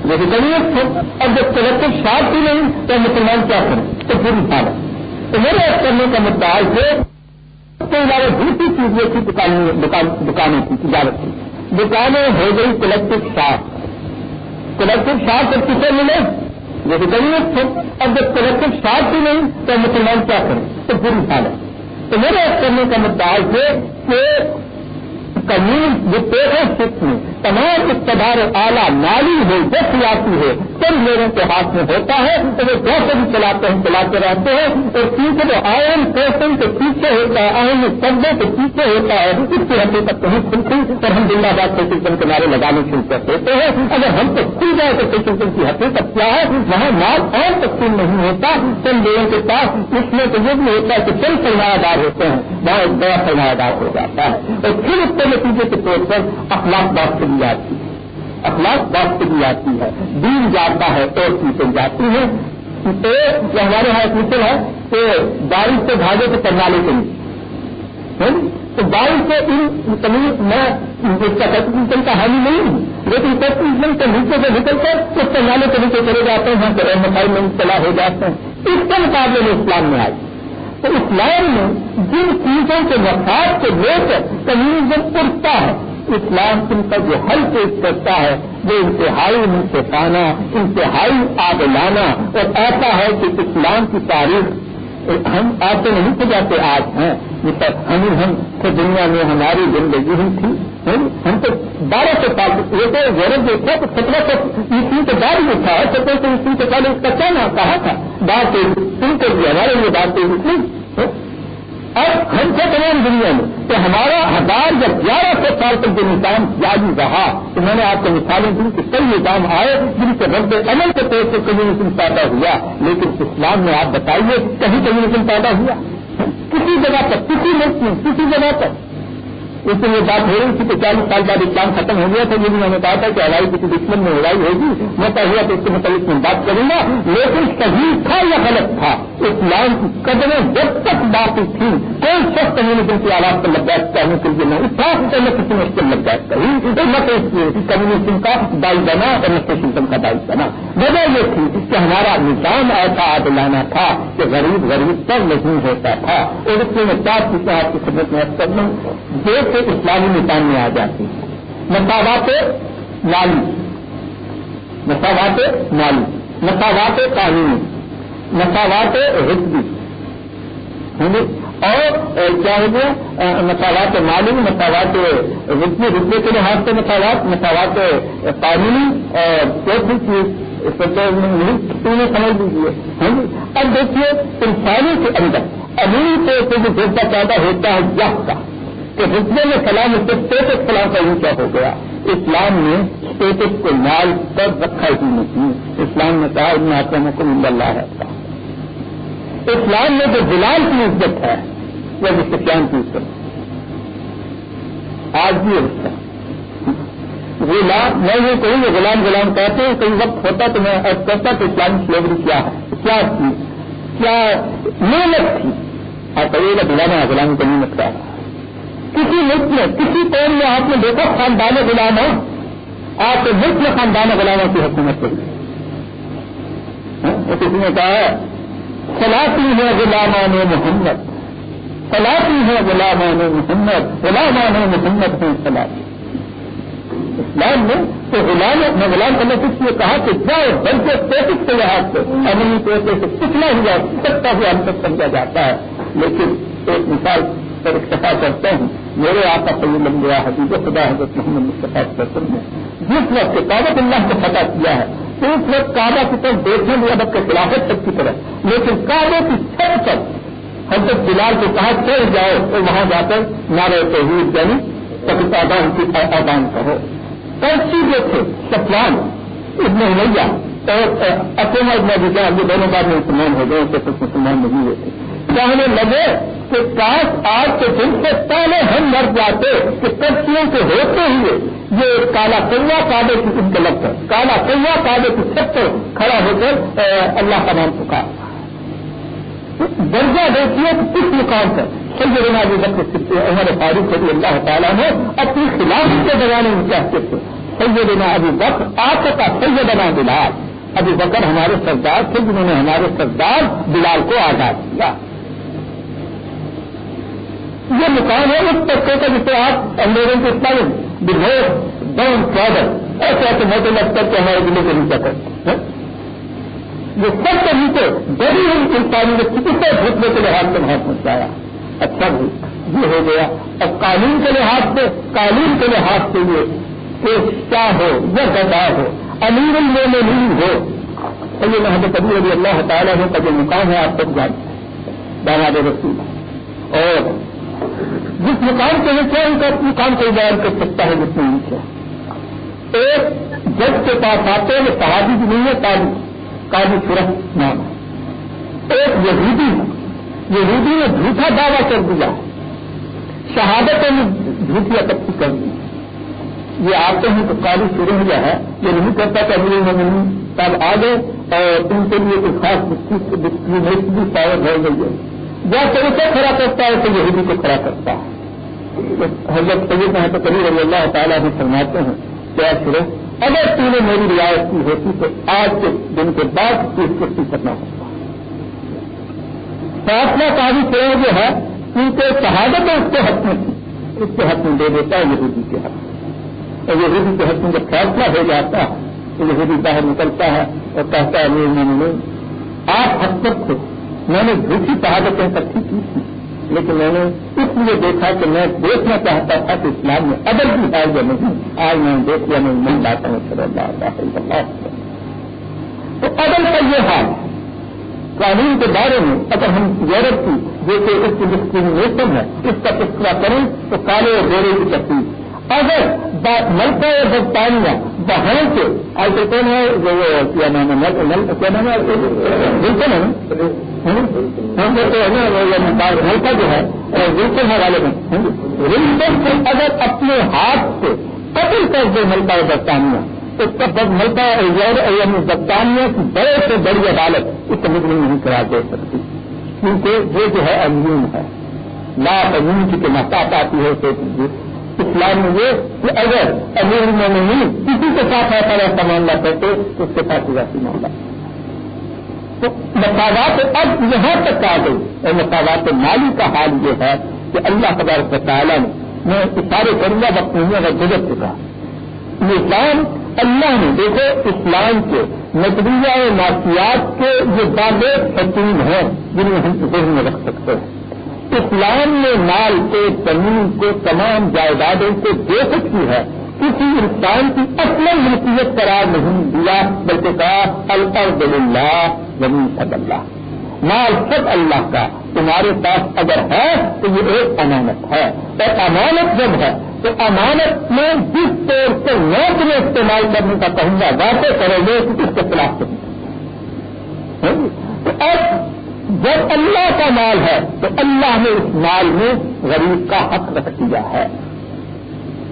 جو کہ کمیونسٹ اور جب کلیکٹو شاپ ہی نہیں، تو مسلمان کیا کریں؟ تو پوری حالت تو میرے کرنے کا مدعا ہے اس کے علاوہ دوسری چیز یہ تھی دکانوں کی تجارت کی۔ دکانیں ہو گئی کلیکٹو شاپ کلیکٹو شاپ جب کسے ملے جیسے کہ ضرورت تھے۔ اب جب کلیکٹو ساتھ بھی نہیں تو مسلمان کیا کریں؟ تو پوری حالت۔ تو میرے کرنے کا مدعا ہے کہ قانون جو پیپر میں، تمام اقتدار اعلیٰ نالی ہو جو سیاسی ہے سب لوگوں کے ہاتھ میں ہوتا ہے تو وہ جیسے بھی چلاتے ہیں، چلاتے رہتے ہیں، اور پیچھے جو آئن فیشن کے پیچھے ہوتا ہے آئن شبدوں کے پیچھے ہوتا ہے، اس کی حقیقت نہیں کھلتی اور ہم زندہ باد سیشن کے نعرے لگانے شروع کر دیتے ہیں۔ اگر ہم تو کھل جائے تو سیشن کی حقیقت کیا ہے، وہاں مال اور تقسیم نہیں ہوتا چند لوگوں کے پاس اس میں تو یہ بھی ہوتا ہے کہ چند سرمایہ دار ہوتے ہیں وہاں ایک بڑا سرمایہ دار ہو جاتا ہے۔ اور پھر اس کے نتیجے کے طور پر اخلاق بات چلی جاتی ہے۔ اخلاق بات چلی جاتی ہے۔ دین جاتا ہے اور چیزیں جاتی ہیں۔ تو ہمارے یہاں ایک مثل ہے کہ بارش سے بھاگے تو پرنالے کے لیے۔ تو بارش سے ان میں اس کا ٹیکنیکل کا حامی نہیں ہوں لیکن ٹیکنیکل کے نیچے سے نکل کر اس پرنالے کے نیچے چلے جاتے ہیں وہاں سے میں مبتلا ہو جاتے ہیں۔ اس کے مقابلے میں اسلام میں آئی تو اسلام میں جن چیزوں کے مفاد کو لے کر کمیونزم اٹھتا ہے اسلام ان کا جو حل پیش کرتا ہے، وہ انتہائی منصفانہ، انتہائی آگ لانا اور ایسا ہے کہ اسلام کی تاریخ ہم آپ تو نہیں سجاتے آج ہیں۔ مطلب ہم ہم تو دنیا میں ہماری زندگی ہی تھی۔ ہم تو بارہ سو سال یہ تو غورت دیکھا تو سترہ سو عیسوی کے بعد میں تھا سترہ سو عیسوی کے پہلے اس کا کیا نام کہا تھا؟ بات سن ہمارے لیے بات اب اور ہم سے تمام دنیا میں کہ ہمارا ہزار یا گیارہ سو سال تک جو نظام جاری رہا، تو میں نے آپ کو مثالیں دی کہ کئی نظام آئے جن کے رد عمل کے طور پر کمیونزم پیدا ہوا، لیکن اسلام میں آپ بتائیے کہیں کمیونزم پیدا ہوا؟ کسی جگہ پر، کسی ملک میں، کسی جگہ پر۔ اس سے یہ بات ہو رہی تھی کہ چالیس سال بعد اسلام ختم ہو گیا تھا، یہ بھی میں نے کہا تھا کہ ہوائی کسی دشمن میں لڑائی ہوگی، میں تو ہوا تو اس کے متعلق میں بات کروں گا، لیکن صحیح تھا یا غلط تھا؟ اسلام کی قدریں جب تک بات تھی کوئی شخص کمیونزم کی آواز پر لگ کرنے کے لیے نہیں۔ تھا تو میں کسی مشکل لگ بیٹھ کری نہ تو کمیونزم کا دائی بنا اور نہ سوشلزم کا دائی بنا۔ وجہ یہ تھی کہ ہمارا نظام ایسا عادلانہ تھا کہ غریب غریب پر نہیں ہوتا تھا۔ اور اس میں چار چیزیں آپ کی خدمت میں کر لوں دیکھ سے اسلامی نظام میں آ جاتی مساوات مالی۔ مساوات مالی۔ مساوات قانونی۔ مساوات حزبی۔ یعنی اور کیا ہو گیا مساوات مالی، مساوات رتبی رتبے کے لحاظ سے مساوات مساوات قانونی۔ اور چیز سمجھ لیجیے ہاں جی؟ اب دیکھیے انسانی کے اندر امیر سے جو جذبہ پیدا ہوتا ہے یہ کا۔ کہ رتبے میں سلام اس سے پیٹ سلام کا اونچا ہو گیا؟ اسلام نے ایک ایک کو مال پر رکھا ہی نہیں۔ اسلام نے کہا ان آپ کو اللہ ہے۔ اسلام میں جو غلام کی عزت ہے، وہ سفیان کی عزت آج بھی ہے غلام، میں یہ کہوں گا غلام غلام کہتے ہیں، کئی وقت ہوتا تو میں کرتا تو اسلامک سلیبری کیا ہے؟ کیا تھی کیا محنت تھی؟ آپ کہیے گا غلام غلام کو محنت کر کسی ملک میں، کسی قوم میں آپ نے دیکھا خاندان غلام ہو آپ کے ملک میں خاندان غلاموں کی حکومت کری ہاں، کسی نے کہا سلاطی ہے غلامان محمد سلاطی ہے غلامان محمد غلامان محمد ہیں سلاطی اسلام میں تو غلام، میں غلام کرنے کچھ یہ کہا کہ جاؤ بلکہ پیسک کے لحاظ سے امنی پیسے سے کتنا ہوا سکتا ہوا ہم تک سمجھا جاتا ہے۔ لیکن ایک مثال پر اکتفا کرتے ہیں میرے آپ کا سید بن گیا خدا حضرت محمد مصطفیٰ وسلم نے جس وقت کابت اللہ کو پتا کیا ہے، اس وقت کعبہ کی طرف دیکھنے میں ادب کے خلافت تک کی طرف۔ لیکن کعبے کی چھت پر حضرت بلال کو کہا چل جاؤ تو وہاں جا کر نارے توحید یعنی پکتا آدان کی آدان کرو ایسی جو تھے سفلان ابن امیہ اور اکیلا ابن ابھی یہ دونوں بار میں مسلمان ہو گئے تو مسلمان نہیں ہوئے تھے۔ کہنے لگے کہ کاش آج کے دن سے پہلے ہم مر جاتے، کہ کچیوں کے ہوتے ہوئے یہ کالا کوا کابے کی انتلک ہے کالا کوا کابے کی چھت پر کھڑا ہو کر اللہ کا نام پکار۔ درجہ دیکھیے کہ کس مقام پر؟ سیدنا ابھی وقت عمر فاروق رضی اللہ تعالیٰ نے اپنی خلاف کے زمانے میں چاہتے تھے؟ سیدنا ابھی وقت آپ کا سیدنا بلال۔ ابھی بکر ہمارے سردار تھے، جنہوں نے ہمارے سردار بلال کو آزاد کیا۔ یہ مقام ہے اس طبقے کا جسے آپ انگریزوں کے اسلام ڈیوس ڈاؤن پروڈکٹ ایسے ایسے موٹے لگتا کہ ہمارے ضلع کے نیچے کرتے یہ ہاں؟ سب کے نیچے بڑی ہوئی انسانی نے چکسے گھٹنے کے لحاظ سے وہاں پہنچایا اچھا بھی یہ ہو گیا۔ اب قانون کے لحاظ سے، قانون کے لحاظ سے یہ کہ کیا ہو یا گدا ہو، امیر المومنین ہو۔ تو یہ محمد کبھی ابھی اللہ تعالیٰ کا جو مقام ہے، آپ تک جانتے داماد رسول۔ اور جس مقام کے نیچے ان کا مقام کوئی بیان کر سکتا ہے، جس میں نیچے ایک جج کے پاس آتے ہیں، صحابی بھی نہیں ہے کالی کالی سرخ نام۔ ایک یہودی یہودی نے جھوٹا دعویٰ کر دیا۔ شہادت نے جھوٹی اکٹھی کر دی؟ یہ آتے ہیں تو کالی سرخ جو ہے۔ یہ نہیں کرتا کہ امیر تب آ گئے اور ان کے لیے کوئی خاص بھی پاور ہو گئی ہے۔ جب اسے کھڑا کرتا ہے تو یہودی کو کھڑا کرتا ہے۔ حضرت سید میں تو کبھی رضی اللہ تعالیٰ بھی فرماتے ہیں کیا پھر اگر تم نے میری رعایت کی ہوتی تو آج کے دن کے بعد اس کو کرنا ہوتا فیصلہ کاری فرو جو ہے کیونکہ شہادت اس کے حق میں تھی۔ اس کے حق میں دے دیتا ہے یہودی کے حق۔ اور یہودی کے حق میں جب فیصلہ ہو جاتا ہے، تو یہودی باہر نکلتا ہے اور کہتا ہے نہیں نہیں آپ حق تک تھے۔ میں نے جھوٹھی شہادتیں اکٹھی کی تھی لیکن میں نے اس لیے دیکھا کہ میں دیکھنا چاہتا تھا کہ اسلام میں ادب بھی ہے یا نہیں، آج میں دیکھ لیا میں نہیں لاتا ہوں، صلی اللہ تو ادب کا یہ حال، قانون کے بارے میں اگر ہم یورپ کی، جو کہ اس کی ڈسکریمنیشن ہے، اس کا تذکرہ کریں تو کالے اور گورے کی تکلیف اگر ملکہ یا برطانیہ وہاں سے آج تو کون ہے؟ کیا نام ہے؟ کیا نام ہے؟ بالکل ہے ہم کہتے ہیں نا ہاں، یعنی ملکہ جو ہے بالکل ہے والے میں ریلٹن سے اگر اپنے ہاتھ سے قتل کر دے ملکہ برطانیہ، تو تب ملکہ یعنی برطانیہ کی بڑے سے بڑی عدالت اس سمجھ میں نہیں کرا دے سکتی۔ کیونکہ یہ جو ہے امین ہے۔ لا امین کی کہ محتاط مطلب آتی ہے اسلام میں یہ کہ اگر امیر میں نہیں کسی کے ساتھ ایسا ایسا معاملہ کرتے تو اس کے ساتھ جاتی معاملہ۔ تو مساوات اب یہاں تک آ گئی۔ اور مساوات مالی کا حال یہ ہے کہ اللہ تبارک تعالیٰ نے، میں اشارے کروں گا وقت نہیں اگر گزر چکا اسلام اللہ نے، دیکھو، اسلام کے نظریہ معافیات کے جو دعوے حقیم ہیں جنہیں ہم ذہن میں رکھ سکتے ہیں۔ اسلام نے مال کو، زمین کو، تمام جائیدادوں کو دے سکتی ہے۔ کسی انسان کی اصل ملکیت قرار نہیں دیا، بلکہ کہا الفرد اللہ زمین سب اللہ۔ مال سب اللہ کا۔ تمہارے پاس اگر ہے تو یہ ایک امانت ہے۔ اور امانت جب ہے تو امانت میں جس طور سے نوٹ میں استعمال کرنے کا کہوں گا ویسے کرو گے اس کے خلاف ہاں جی؟ تو اب جب اللہ کا مال ہے، تو اللہ نے اس مال میں غریب کا حق رکھ دیا ہے۔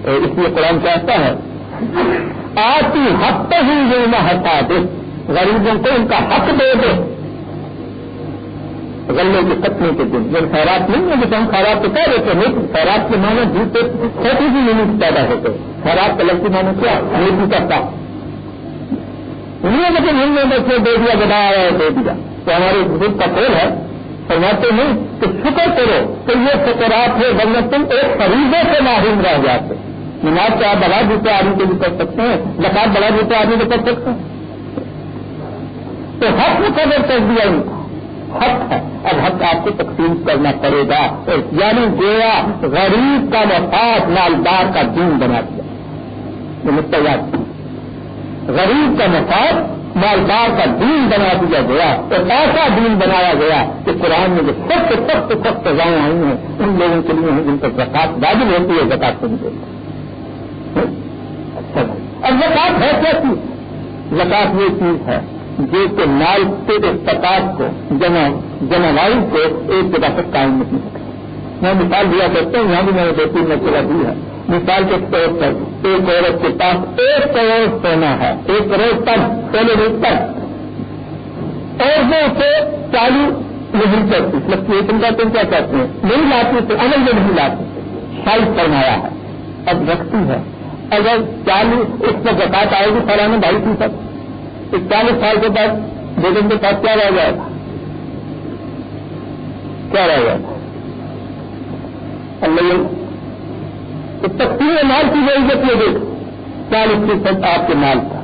اس لیے قرآن کہتا ہے، آتی حق تو ہی جو نہ ہٹا دے غریبوں کو ان کا حق دے دے۔ غلے کے کٹنے کے دن جب خیرات نہیں ہے جیسے ہم خیرات تو کہہ دیتے ہیں خیرات کے معنی جوتے چھوٹی سی یونٹ پیدا ہوتے خیرات کا لگتی معنی کیا؟ نیتی کا کام انہیں مطلب ہم نے بچے دے دیا بنا آیا ہے، دے دیا۔ تو ہمارے بزرگ کا کھول ہے، فرماتے نہیں کہ شکر کرو کہ یہ فکرات ہے ورنہ تم ایک خریدے سے معروم رہ جاتے۔ نماز سے آپ بڑا جوتے آدمی کو بھی کر سکتے ہیں زکات بڑا جوتے آدمی کو کر سکتے ہیں۔ تو حق میں کر دیا ان کا حق ہے۔ اب حق آپ کو تقسیم کرنا پڑے گا۔ یعنی گویا غریب کا مفاد مالدار کا دین بنا دیا۔ یہ مجھے یاد غریب کا مفاد مالدار کا دین بنا دیا گیا اور ایسا دین بنایا گیا کہ قرآن میں جو سخت سخت سخت سزائیں آئی ہیں، ان لوگوں کے لیے جن پر زکات واجب ہوتی ہے زکات کو نہیں دیتے۔ اچھا اب زکات ہے کیا چیز؟ زکات یہ چیز ہے جو کہ مال کے استقاط کو، جمع جمعائی کو ایک جگہ تک قائم نہیں سکتے میں مثال دیا کرتا ہوں، یہاں بھی میں نے دو تین مرتبہ دی ہے۔ مثال کے طور پر ایک عورت کے پاس ایک کروڑ سونا ہے، ایک کروڑ تک پہلے روز تک اور وہ اسے چالو نہیں کرتی مطلب فلکچویشن کا تم کیا کہتے ہیں؟ نہیں لاتی تو عمل میں نہیں لاتی۔ سائز فرمایا ہے۔ اب رکھتی ہے۔ اگر چالو اس پر زکات آئے گی فلانے ڈھائی فیصد اکتالیس سال کے بعد بیگم کے پاس کیا رہ جائے گا کیا رہ جائے گا اللہ تو تقسیم مال کی ضرورت یہ دیکھ چالیس فیصد آپ کے مال کا۔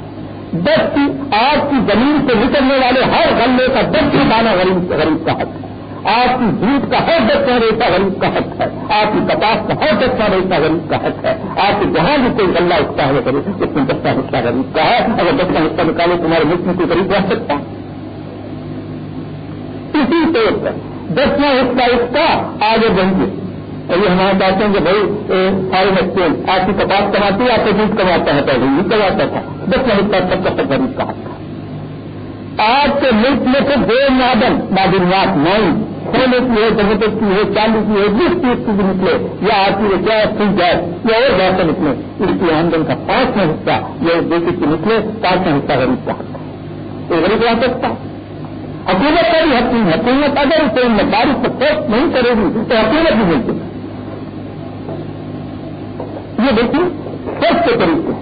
دس کی آپ کی زمین سے نکلنے والے ہر غلے کا دس کی دانا غریب غریب کا حق ہے۔ آپ کی دودھ کا ہر دستا ریتا غریب کا حق ہے۔ آپ کی کپاس کا ہر دستا ریتا غریب کا حق ہے۔ آپ کی جہاں بھی کوئی غلہ اٹھتا ہے غریب اس میں دستا حصہ غریب کا ہے۔ اگر دستا حصہ نکالے تمہارے ملک میں کوئی غریب رہ سکتا اسی طور پر دسواں حصہ اس کا آگے بڑھیے۔ اور یہ ہمارے چاہتے ہیں کہ بھائی سارے بچے آپ کی کپاس کماتی ہے، آپ کو دودھ کماتا ہے، پہلے یہ کماتا تھا۔ دسواں حصہ سب کا سب غریب کا حق آج کے ملک میں سے دو ماڈل معدنیات نہیں سونے کی ہے، جگہ کی ہے، چاندی کی ہے، جس چیز کی بھی نکلے، یا آپ کی گیس تھی یا اور گیس نکلے، اس کی آمدن کا پانچواں حصہ یہ بیٹی کی نکلے پانچواں حصہ غریب کا حق ہے تو غریب آ سکتا حکومت کا بھی حق نہیں حکومت اگر اسے بارش کو ٹیسٹ نہیں کرے گی، تو حکومت بھی ملتی یہ دیکھیے سب کے طریقے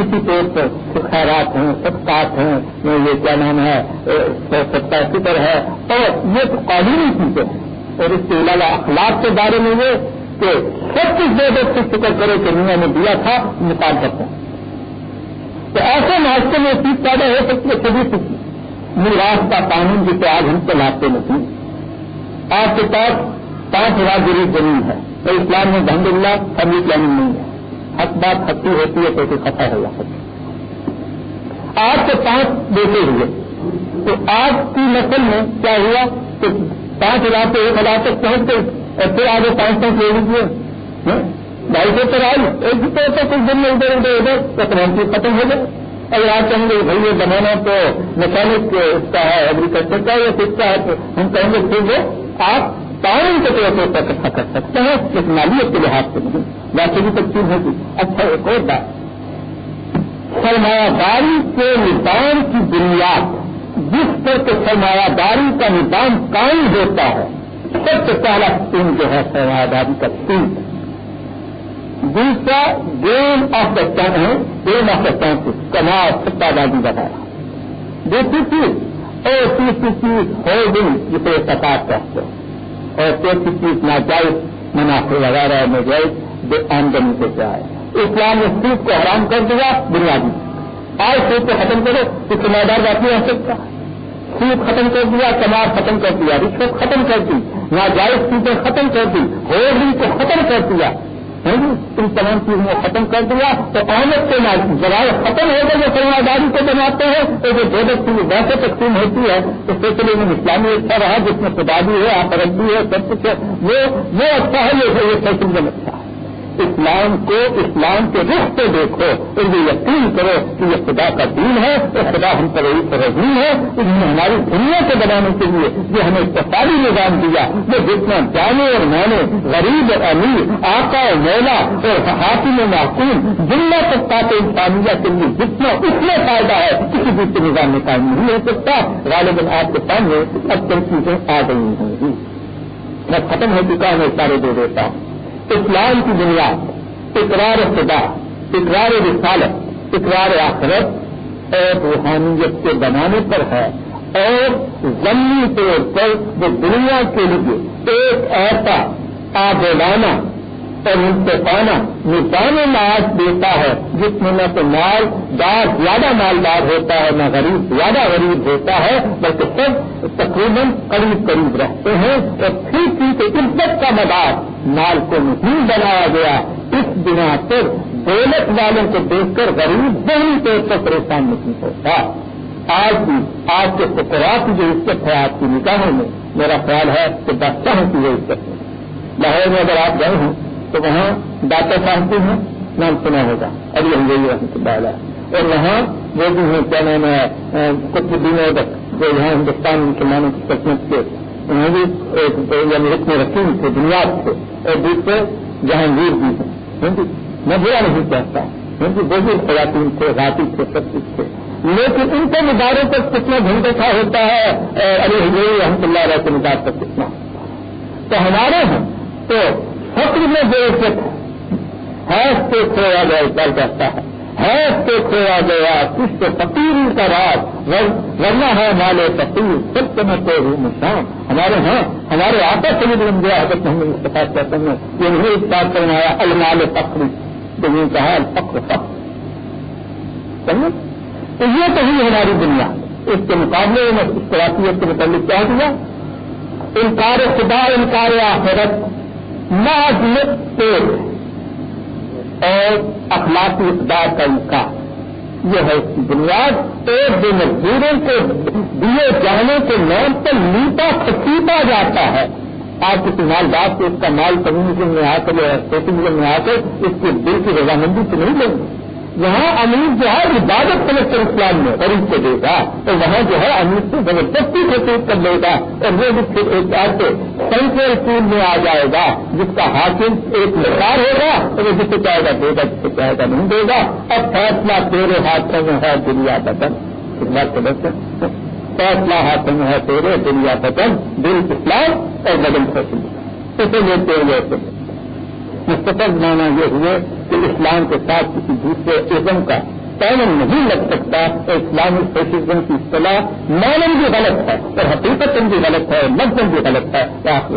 اسی طور پر خیرات ہیں سبقات ہیں یہ کیا نام ہے ستا فکر ہے۔ اور یہ قانونی چیزیں ہیں اور اس کے علاوہ اخلاق کے بارے میں یہ کہ سب کچھ دے دے سے فکر کرے کہ دنیا نے دیا تھا، نکال کرتا تو ایسے معاشرے میں چیز پیدا ہو سکتی ہے، کبھی سکتی میراث کا قانون جسے آج ہم چلاتے نہیں آپ کے پاس پانچ ہزار غریب زمین ہے تو اسلام میں دھند اللہ فیملی پلاننگ نہیں ہے حق بات سچی ہوتی ہے تو اسے خطا ہو جاتا آج کے پانچ بیٹے ہوئے۔ تو آج کی نسل میں کیا ہوا؟ کہ پانچ ہزار سے ایک ہزار تک پہنچ گئے اور پھر آگے پانچ پانچ لے لیجیے ڈھائی سو پر آئی۔ ایک ہی طور پر کچھ دن میں ادھر ادھر ادھر ٹیکنالوجی ختم ہو گئے اگر آپ کہیں گے بھائی یہ بنانا تو میکینک اس کا ہے ایگریکلچر کا یا کس کا ہے، تو ہم کہیں گے پھر وہ آپ تعاون کے طور پر اکٹھا کر سکتے ہیں۔ لیکن مالیت کے لحاظ سے نہیں ویسے بھی تقسیم ہوگی اچھا ایک اور بات۔ سرمایہ داری کے نظام کی بنیاد، جس پر کہ سرمایہ داری کا نظام قائم ہوتا ہے، سب سے پہلا اسکیم جو ہے سرمایہ داری کا اسکیم دوسرا، گیم آف دا ٹن ہے، گیم آف دا ٹن کما ستا بازی بتایا دوسری چیز اور تیسری چیز ہولڈنگ جسے سکاط کہتے ہیں۔ اور چوتھی چیز، ناجائز منافع وغیرہ میں آمدنی سے جائے اسلام نے سوٹ کو حرام کر دیا، بنیادی۔ آج سوٹ کو ختم کرو تو سمے دار باقی رہ سکتا۔ سوٹ ختم کر دیا کمار ختم کر دیا۔ رشوت ختم کر دی، ناجائز چیزیں ختم کر دی ہولی کو ختم کر دیا۔ ان تمام چیزوں کو ختم کر دیا، تو احمد کے ذرائع ختم ہو گئے جو سرمایہ داری کو بناتے ہیں۔ تو جو دو کی ویسے تقسیم ہوتی ہے، تو سوچ میں اسلامی اچھا رہا، جس میں خدا بھی ہے، آپ بھی ہے، سب کچھ ہے۔ وہ اچھا ہے، یہ فیصل میں اچھا ہے۔ اسلام کو اسلام کے رخ سے دیکھو اور یہ یقین کرو کہ یہ خدا کا دین ہے اور خدا ہم پر رضیم ہے انہوں نے ہماری دنیا کو بنانے کے لیے جو ہمیں اقتصادی نظام دیا وہ جتنا جانے اور مانے، غریب اور امیر، آقا اور مولا اور حاکم و معقوم جملہ تک انسانیہ کے لیے جتنا اس میں فائدہ ہے، کسی دوسرے نظام میں قائم نہیں ہو سکتا۔ غالباً آپ کے سامنے اب کئی چیزیں آ گئی ہوں گی میں ختم ہو چکا ہوں سارے دے دیتا ہوں۔ اسلام کی بنیاد، اقرار خدا، اقرار رسالت، اقرار آخرت اور روحانیت کے بنانے پر ہے اور ضمنی طور پر وہ دنیا کے لیے ایک ایسا آبادانہ اور منصفانہ نظام معاش دیتا ہے، جس میں نہ تو مال دار زیادہ مالدار ہوتا ہے، نہ غریب زیادہ غریب ہوتا ہے، بلکہ سب تقریباً قریب قریب رہتے ہیں۔ اور پھر کی عزت کا مدار مال کو نہیں بنایا گیا۔ اس بنا پر دولت والوں کو دیکھ کر غریب بہت طور پر پریشان نہیں ہوتا۔ آج بھی آج کے فکرا کی جو عزت ہے، آپ کی نکاحوں میں، میرا خیال ہے کہ بادشاہوں کی وہ عزت ہے۔ لاہور میں اگر آپ گئے ہیں تو وہاں داتا صاحب ہیں، نام سنا ہوگا۔ ابھی ہم گئی رحمۃ اللہ علیہ اور وہاں وہ بھی ہیں، کیا نام ہے کچھ دنوں تک جو یہاں ہندوستان مسلمانوں کی سچمت کے انہیں بھی ایک یعنی میں رکھی تھے بنیاد تھے اور دوسرے جہانگیر بھی ہیں۔ ہاں جی، میں برا نہیں چاہتا۔ ہاں جی، کیونکہ بزرگ خواتین تھے راتی تھے، سب کچھ تھے۔ لیکن ان کے مداروں پر کتنا گھنٹے کا ہوتا ہے، ارے حضور رحمۃ اللہ علیہ کے مدار پر کتنا۔ تو ہمارے ہیں تو فکر میں جو عزت ہے سے کھویا گیا کر کرتا ہے۔ حیض سے کھویا گیا کس سے فقیر کا رات ورنہ ہے مالے فقیر، سب سے میں تو ہوں شام ہمارے ہاں ہمارے آپس سے بھی بن گیا، حضرت محمد استفاد کرتے ہیں کہ انہیں اس بات کرنا آیا المال فخری تو یہ کہا، الفقر فخر تو یہ تو ہی ہماری دنیا۔ اس کے مقابلے میں، اس کلاسیت کے متعلق کیا دیا انکار خدا، انکار آخرت۔ پیٹ اور اخلاقی اقدار کا انکار یہ ہے اس کی بنیاد۔ ایک جو مزدوروں کو دیے جانے کے نام پر لیتا کھچیتا جاتا ہے۔ آپ کسی مالدار سے اس کا مال کمیونزم میں آ کر یا سوشلزم میں آ کر اس کے دل کی رضامندی سے نہیں لیں گے؟ وہاں امیر جو ہے عبادت کلکٹر اسلام میں غریب کو دے گا تو وہاں جو ہے امیر سے زبردستی سے کر لے گا اور وہ بھی پھر ایک ایسے سینٹرل اسکول میں آ جائے گا، جس کا حاکم ایک مقدار ہوگا تو وہ جسے چاہے گا دے گا، جسے چاہے گا نہیں دے گا۔ اب فیصلہ تیرے ہاتھوں میں ہے دنیا بدن۔ فیصلہ ہاتھوں میں ہے تیرے دنیا بدن، دل اسلام اور بدن فیصلہ اسے لیتے ہوئے مستقل مانا یہ ہوئے کہ اسلام کے ساتھ کسی دوسرے عزم کا تعین نہیں لگ سکتا اور اسلامی فیشزم کی اصطلاح مانن بھی غلط ہے اور حقیقت بھی غلط ہے مدم بھی غلط ہے۔ کیا آپ